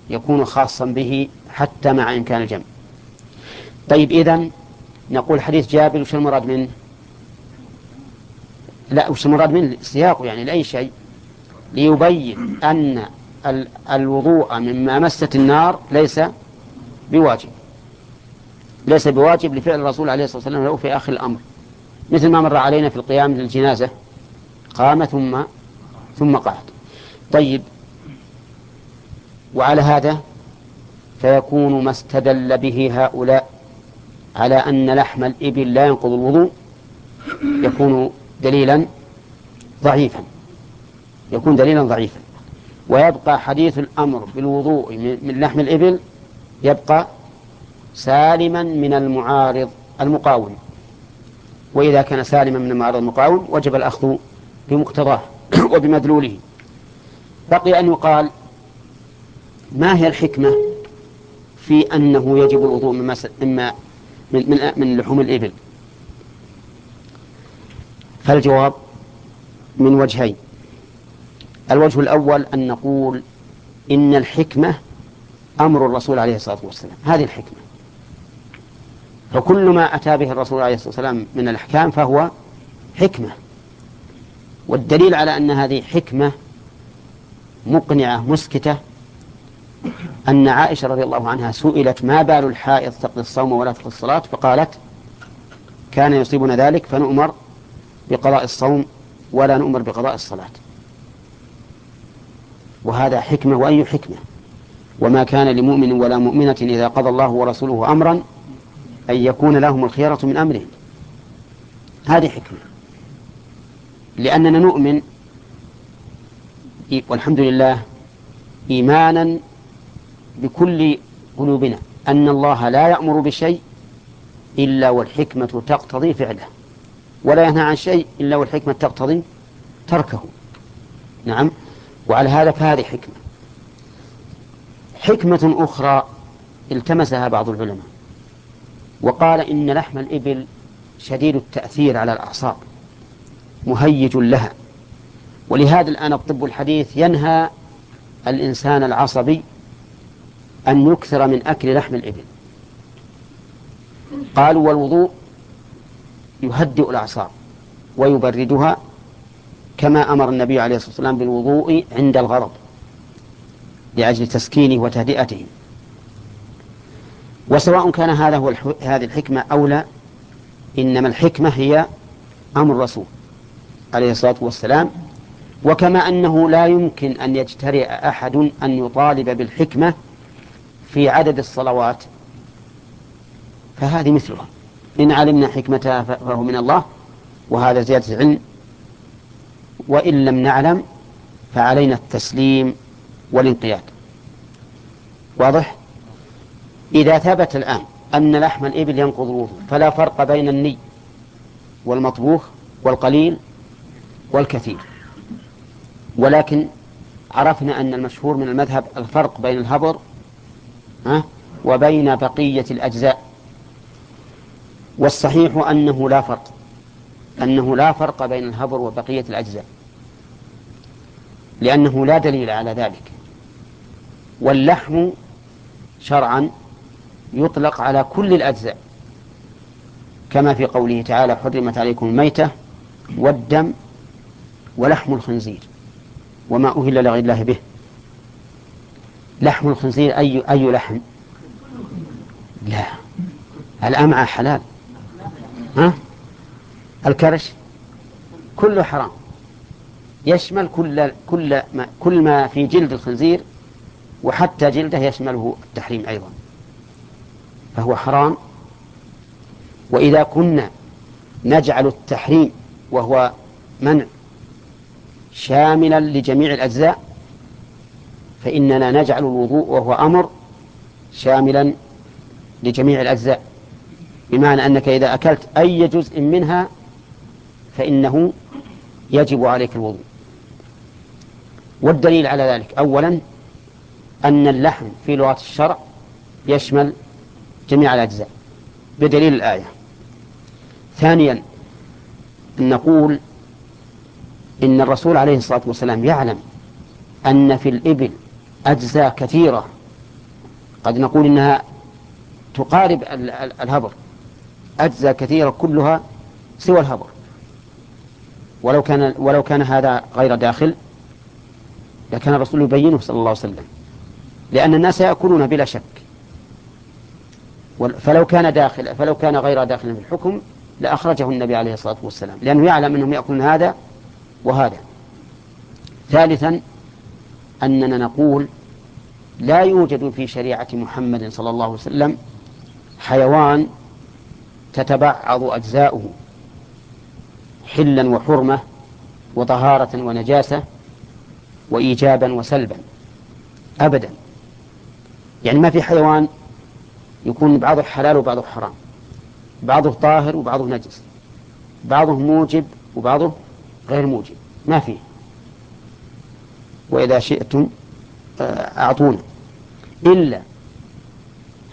يكون خاصا به حتى مع إمكان الجمع. طيب إذن نقول حديث جابر وش المراد منه؟ لا وش المراد منه؟ سياقه يعني لأي شيء. ليبين أن الوضوء مما مست النار ليس بواجب. ليس بواجب لفعل الرسول عليه الصلاة والسلام له في آخر الأمر. مثل ما مر علينا في القيام للجنازة. قام ثم ثم قعد. طيب. وعلى هذا فيكون ما استدل به هؤلاء على أن لحم الإبل لا ينقض الوضوء يكون دليلا ضعيفا. يكون دليلا ضعيفا. ويبقى حديث الأمر بالوضوء من لحم الإبل يبقى سالما من المعارض المقاوم. وإذا كان سالما من المعارض المقاوم وجب الأخذ بمقتضاه وبمدلوله. بقي أن يقال ما هي الحكمة في أنه يجب الوضوء مما من من من لحوم الإبل؟ فالجواب من وجهين. الوجه الأول أن نقول إن الحكمة أمر الرسول عليه الصلاة والسلام. هذه الحكمة. فكل ما أتى به الرسول عليه الصلاة والسلام من الأحكام فهو حكمة. والدليل على أن هذه حكمة مقنعة مسكتة أن عائشة رضي الله عنها سئلت ما بال الحائض تقضي الصوم ولا تقضي الصلاة؟ فقالت كان يصيبنا ذلك فنؤمر بقضاء الصوم ولا نؤمر بقضاء الصلاة. وهذا حكمة وأي حكمة؟ وما كان لمؤمن ولا مؤمنة إذا قضى الله ورسوله أمرا أن يكون لهم الخيرة من أمرهم. هذه حكمة. لأننا نؤمن والحمد لله إيمانا بكل قلوبنا أن الله لا يأمر بشيء إلا والحكمة تقتضي فعله ولا ينهى عن شيء إلا والحكمة تقتضي تركه. نعم؟ وعلى هذا فهذه حكمة. حكمة أخرى التمسها بعض العلماء وقال إن لحم الإبل شديد التأثير على الأعصاب. مهيج لها. ولهذا الآن الطب الحديث ينهى الإنسان العصبي أن يكثر من أكل لحم الإبل. قالوا والوضوء يهدئ الأعصاب ويبردها كما أمر النبي عليه الصلاة والسلام بالوضوء عند الغضب لأجل تسكينه وتهدئته. وسواء كان هذا هو هذه الحكمة أو لا إنما الحكمة هي أمر الرسول عليه الصلاة والسلام وكما أنه لا يمكن أن يجترئ أحد أن يطالب بالحكمة في عدد الصلوات. فهذه مثلها إن علمنا حكمتها فهو من الله وهذا زيادة علم وإن لم نعلم فعلينا التسليم والانقياد. واضح؟ إذا ثبت الآن أن لحم الإبل ينقض الوضوء فلا فرق بين الني والمطبوخ والقليل والكثير. ولكن عرفنا أن المشهور من المذهب الفرق بين الهبر وبين بقية الأجزاء. والصحيح أنه لا فرق أنه لا فرق بين الهبر وبقية الأجزاء لأنه لا دليل على ذلك. واللحم شرعا يطلق على كل الأجزاء. كما في قوله تعالى حرمت عليكم الميتة والدم ولحم الخنزير. وما أهل لغير الله به. لحم الخنزير أي أي لحم؟ لا. الأمعاء حلال. ها؟ الكرش؟ كله حرام. يشمل كل كل ما كل ما في جلد الخنزير وحتى جلده يشمله التحريم أيضا. فهو حرام. وإذا كنا نجعل التحريم وهو منع شاملا لجميع الأجزاء فإننا نجعل الوضوء وهو أمر شاملا لجميع الأجزاء. بمعنى أنك إذا أكلت أي جزء منها فإنه يجب عليك الوضوء. والدليل على ذلك أولا أن اللحم في لغة الشرع يشمل جميع الأجزاء بدليل الآية. ثانيا نقول إن الرسول عليه الصلاة والسلام يعلم أن في الإبل أجزاء كثيرة. قد نقول إنها تقارب الهبر. أجزاء كثيرة كلها سوى الهبر. ولو كان ولو كان هذا غير داخل لكان الرسول يبينه صلى الله عليه وسلم. لأن الناس يأكلون بلا شك. فلو كان داخل فلو كان غير داخل في الحكم لأخرجه النبي عليه الصلاة والسلام. لأنه يعلم أنهم يأكلون هذا وهذا. ثالثا أننا نقول لا يوجد في شريعة محمد صلى الله عليه وسلم حيوان تتبعض أجزاؤه حلا وحرمة وطهارة ونجاسة وإيجابا وسلبا. أبدا. يعني ما في حيوان يكون بعضه حلال وبعضه حرام. بعضه طاهر وبعضه نجس. بعضه موجب وبعضه غير موجب. ما فيه. وإذا شئتم آه، أعطونا. إلا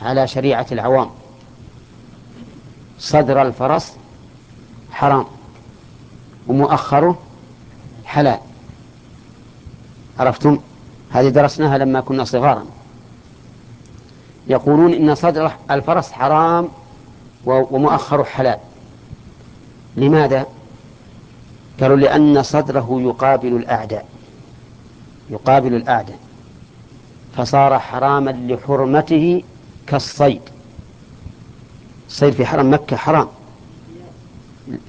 على شريعة العوام. صدر الفرس حرام. ومؤخره حلال. عرفتم؟ هذه درسناها لما كنا صغارا. يقولون إن صدر الفرس حرام ومؤخره حلال. لماذا؟ قالوا لأن صدره يقابل الأعداء يقابل الأعداء. فصار حراما لحرمته كالصيد. الصيد في حرم مكة حرام.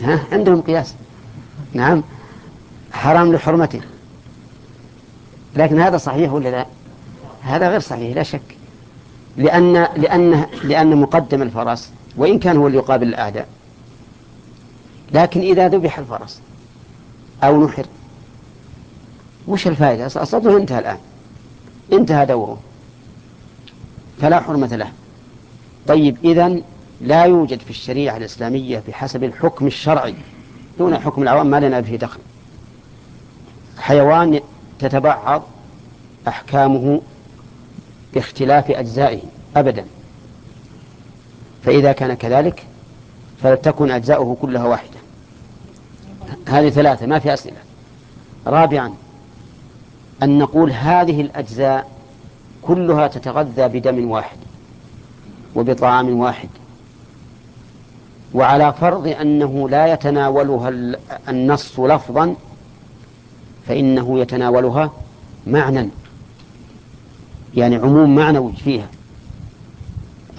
ها؟ عندهم قياس. نعم. حرام لحرمته. لكن هذا صحيح ولا لا؟ هذا غير صحيح لا شك. لأن لأن لأن مقدم الفرس وإن كان هو اللي يقابل الأعداء. لكن إذا ذبح الفرس أو نحر وش الفائدة؟ أصله انتهى الآن. انتهى دوره. فلا حرمة له. طيب إذن لا يوجد في الشريعة الإسلامية بحسب الحكم الشرعي دون حكم العوام ما لنا به دخل. حيوان تتبعض أحكامه باختلاف أجزائه أبدا. فإذا كان كذلك فلتكن أجزاؤه كلها واحدة. هذه ثلاثة ما في أسئلة. رابعا أن نقول هذه الأجزاء كلها تتغذى بدم واحد وبطعام واحد. وعلى فرض أنه لا يتناولها النص لفظا فإنه يتناولها معنى يعني عموم معنوي فيها.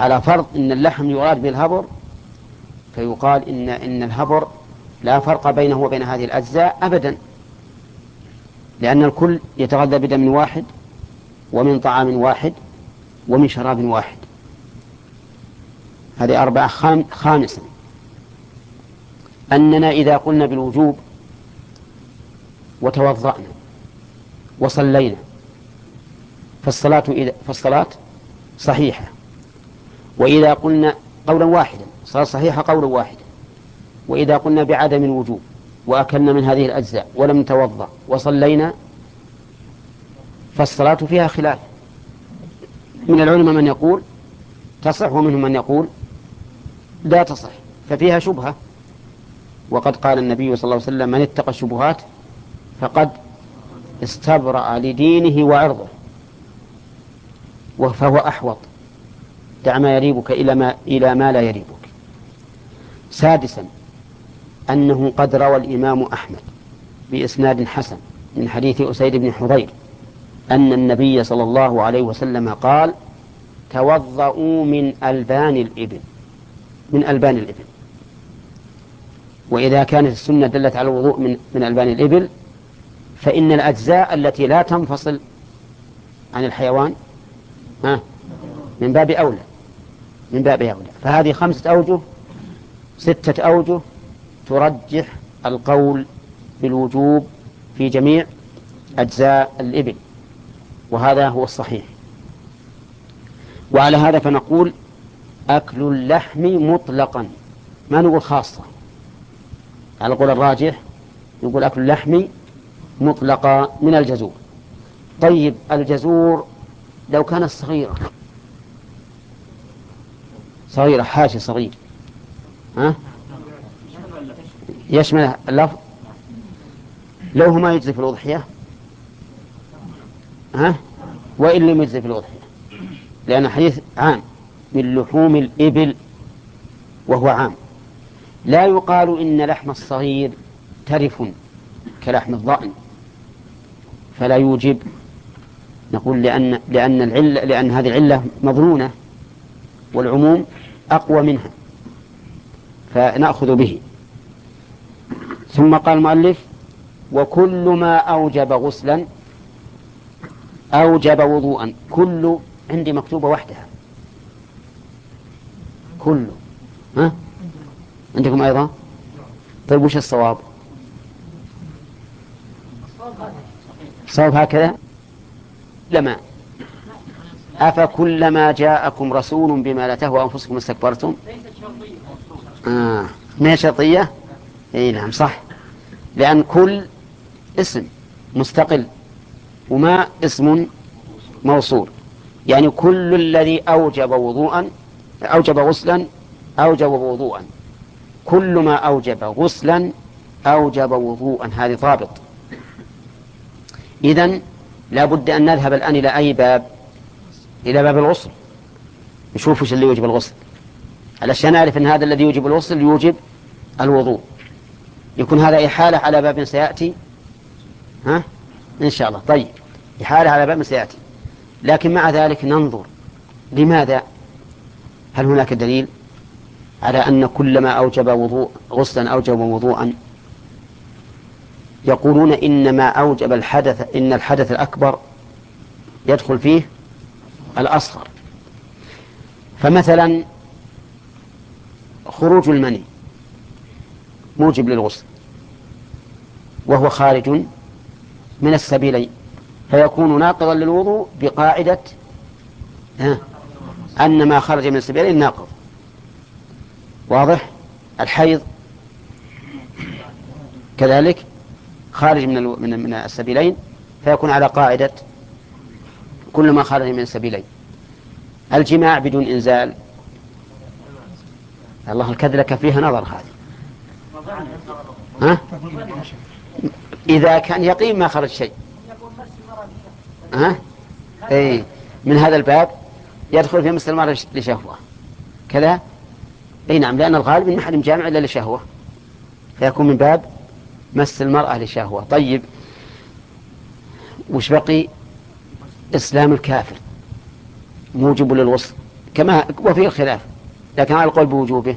على فرض أن اللحم يراد بالهبر فيقال إن إن الهبر لا فرق بينه وبين هذه الأجزاء أبدا لأن الكل يتغذى بدم واحد ومن طعام واحد ومن شراب واحد. هذه أربعة خام خامسا. أننا إذا قلنا بالوجوب وتوضأنا وصلينا فالصلاة إذا فالصلاة صحيحة. وإذا قلنا قولا واحدا صلاة صحيحة قولا واحدا. وإذا قلنا بعدم الوجوب وأكلنا من هذه الأجزاء ولم نتوضأ وصلينا فالصلاة فيها خلاف. من العلماء من يقول تصح ومنهم من يقول لا تصح ففيها شبهة. وقد قال النبي صلى الله عليه وسلم من اتقى الشبهات فقد استبرأ لدينه وعرضه. فهو أحوط. دع ما يريبك إلى ما, إلى ما لا يريبك. سادسا أنه قد روى الإمام أحمد بإسناد حسن من حديث أسيد بن حضير أن النبي صلى الله عليه وسلم قال توضؤوا من ألبان الإبل من ألبان الإبل. وإذا كانت السنة دلت على الوضوء من, من ألبان الإبل فإن الأجزاء التي لا تنفصل عن الحيوان ها من باب أولى من باب أولى. فهذه خمسة أوجه ستة أوجه ترجح القول بالوجوب في جميع أجزاء الإبل وهذا هو الصحيح. وعلى هذا فنقول أكل اللحم مطلقا. ما نقول خاصة؟ على القول الراجح نقول أكل اللحم مطلقا من الجزور. طيب الجزور لو كانت صغيرة صغيرة حاشي صغير ها؟ يشمل اللفظ لو هو ما يجزي في الأضحية؟ ها؟ وإن لم يجزي في الأضحية. لأن حديث عام من لحوم الإبل وهو عام. لا يقال إن لحم الصغير ترف كلحم الضأن. فلا يوجب. نقول لأن لأن العلة لأن هذه العلة مظنونة والعموم أقوى منها. فنأخذ به. ثم قال المؤلف وكل ما أوجب غسلا أوجب وضوءا. كل عندي مكتوبة وحدها. كل. ها؟ عندكم أيضا؟ طيب وش الصواب؟ الصواب هكذا؟ لما أفكلما جاءكم رسول بما لا تهوى أنفسكم استكبرتم؟ آه. ما شرطية؟ اي نعم صح. لأن كل اسم مستقل وما اسم موصول. يعني كل الذي أوجب وضوءا أوجب غسلا أوجب وضوءا. كل ما أوجب غسلا أوجب وضوءا. هذه ضابط. إذن لا بد أن نذهب الآن إلى أي باب؟ إلى باب الغسل. نشوف وش اللي يوجب الغسل. علشان نعرف أن هذا الذي يوجب الغسل يوجب الوضوء. يكون هذا إحالة على باب سيأتي؟ ها؟ إن شاء الله. طيب. إحالة على باب سيأتي. لكن مع ذلك ننظر لماذا؟ هل هناك دليل على أن كل ما أوجب وضوء غسلا أوجب وضوءا؟ يقولون إن ما أوجب الحدث إن الحدث الأكبر يدخل فيه الأصغر. فمثلا خروج المني. موجب للغسل وهو خارج من السبيلين فيكون ناقضا للوضوء بقاعدة أن ما خرج من السبيلين ناقض. واضح؟ الحيض كذلك خارج من من من السبيلين فيكون على قاعدة كل ما خرج من السبيلين. الجماع بدون إنزال. الله الكذلك فيها نظر هذه ها؟ إذا كان يقين ما خرج شيء. ها؟ أي من هذا الباب يدخل في مس المرأة لشهوة. كذا؟ أي نعم لأن الغالب أن أحد جامع إلا لشهوة. فيكون من باب مس المرأة لشهوة. طيب. وش بقي؟ إسلام الكافر. موجب للوصف. كما وفيه الخلاف. لكن على القول بوجوبه.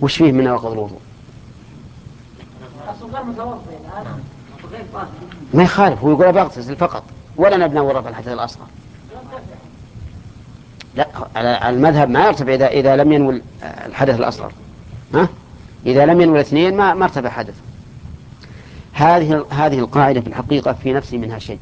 وش فيه من نواقض الوضوء ما يخالف هو يقول بغتسل فقط ولا نبنى ورفع الحدث الأصغر. لا على المذهب ما يرتفع إذا إذا لم ينوي الحدث الأصغر. ها؟ إذا لم ينوي الاثنين ما ما ارتفع حدث هذه هذه القاعدة في الحقيقة في نفسي منها شيء.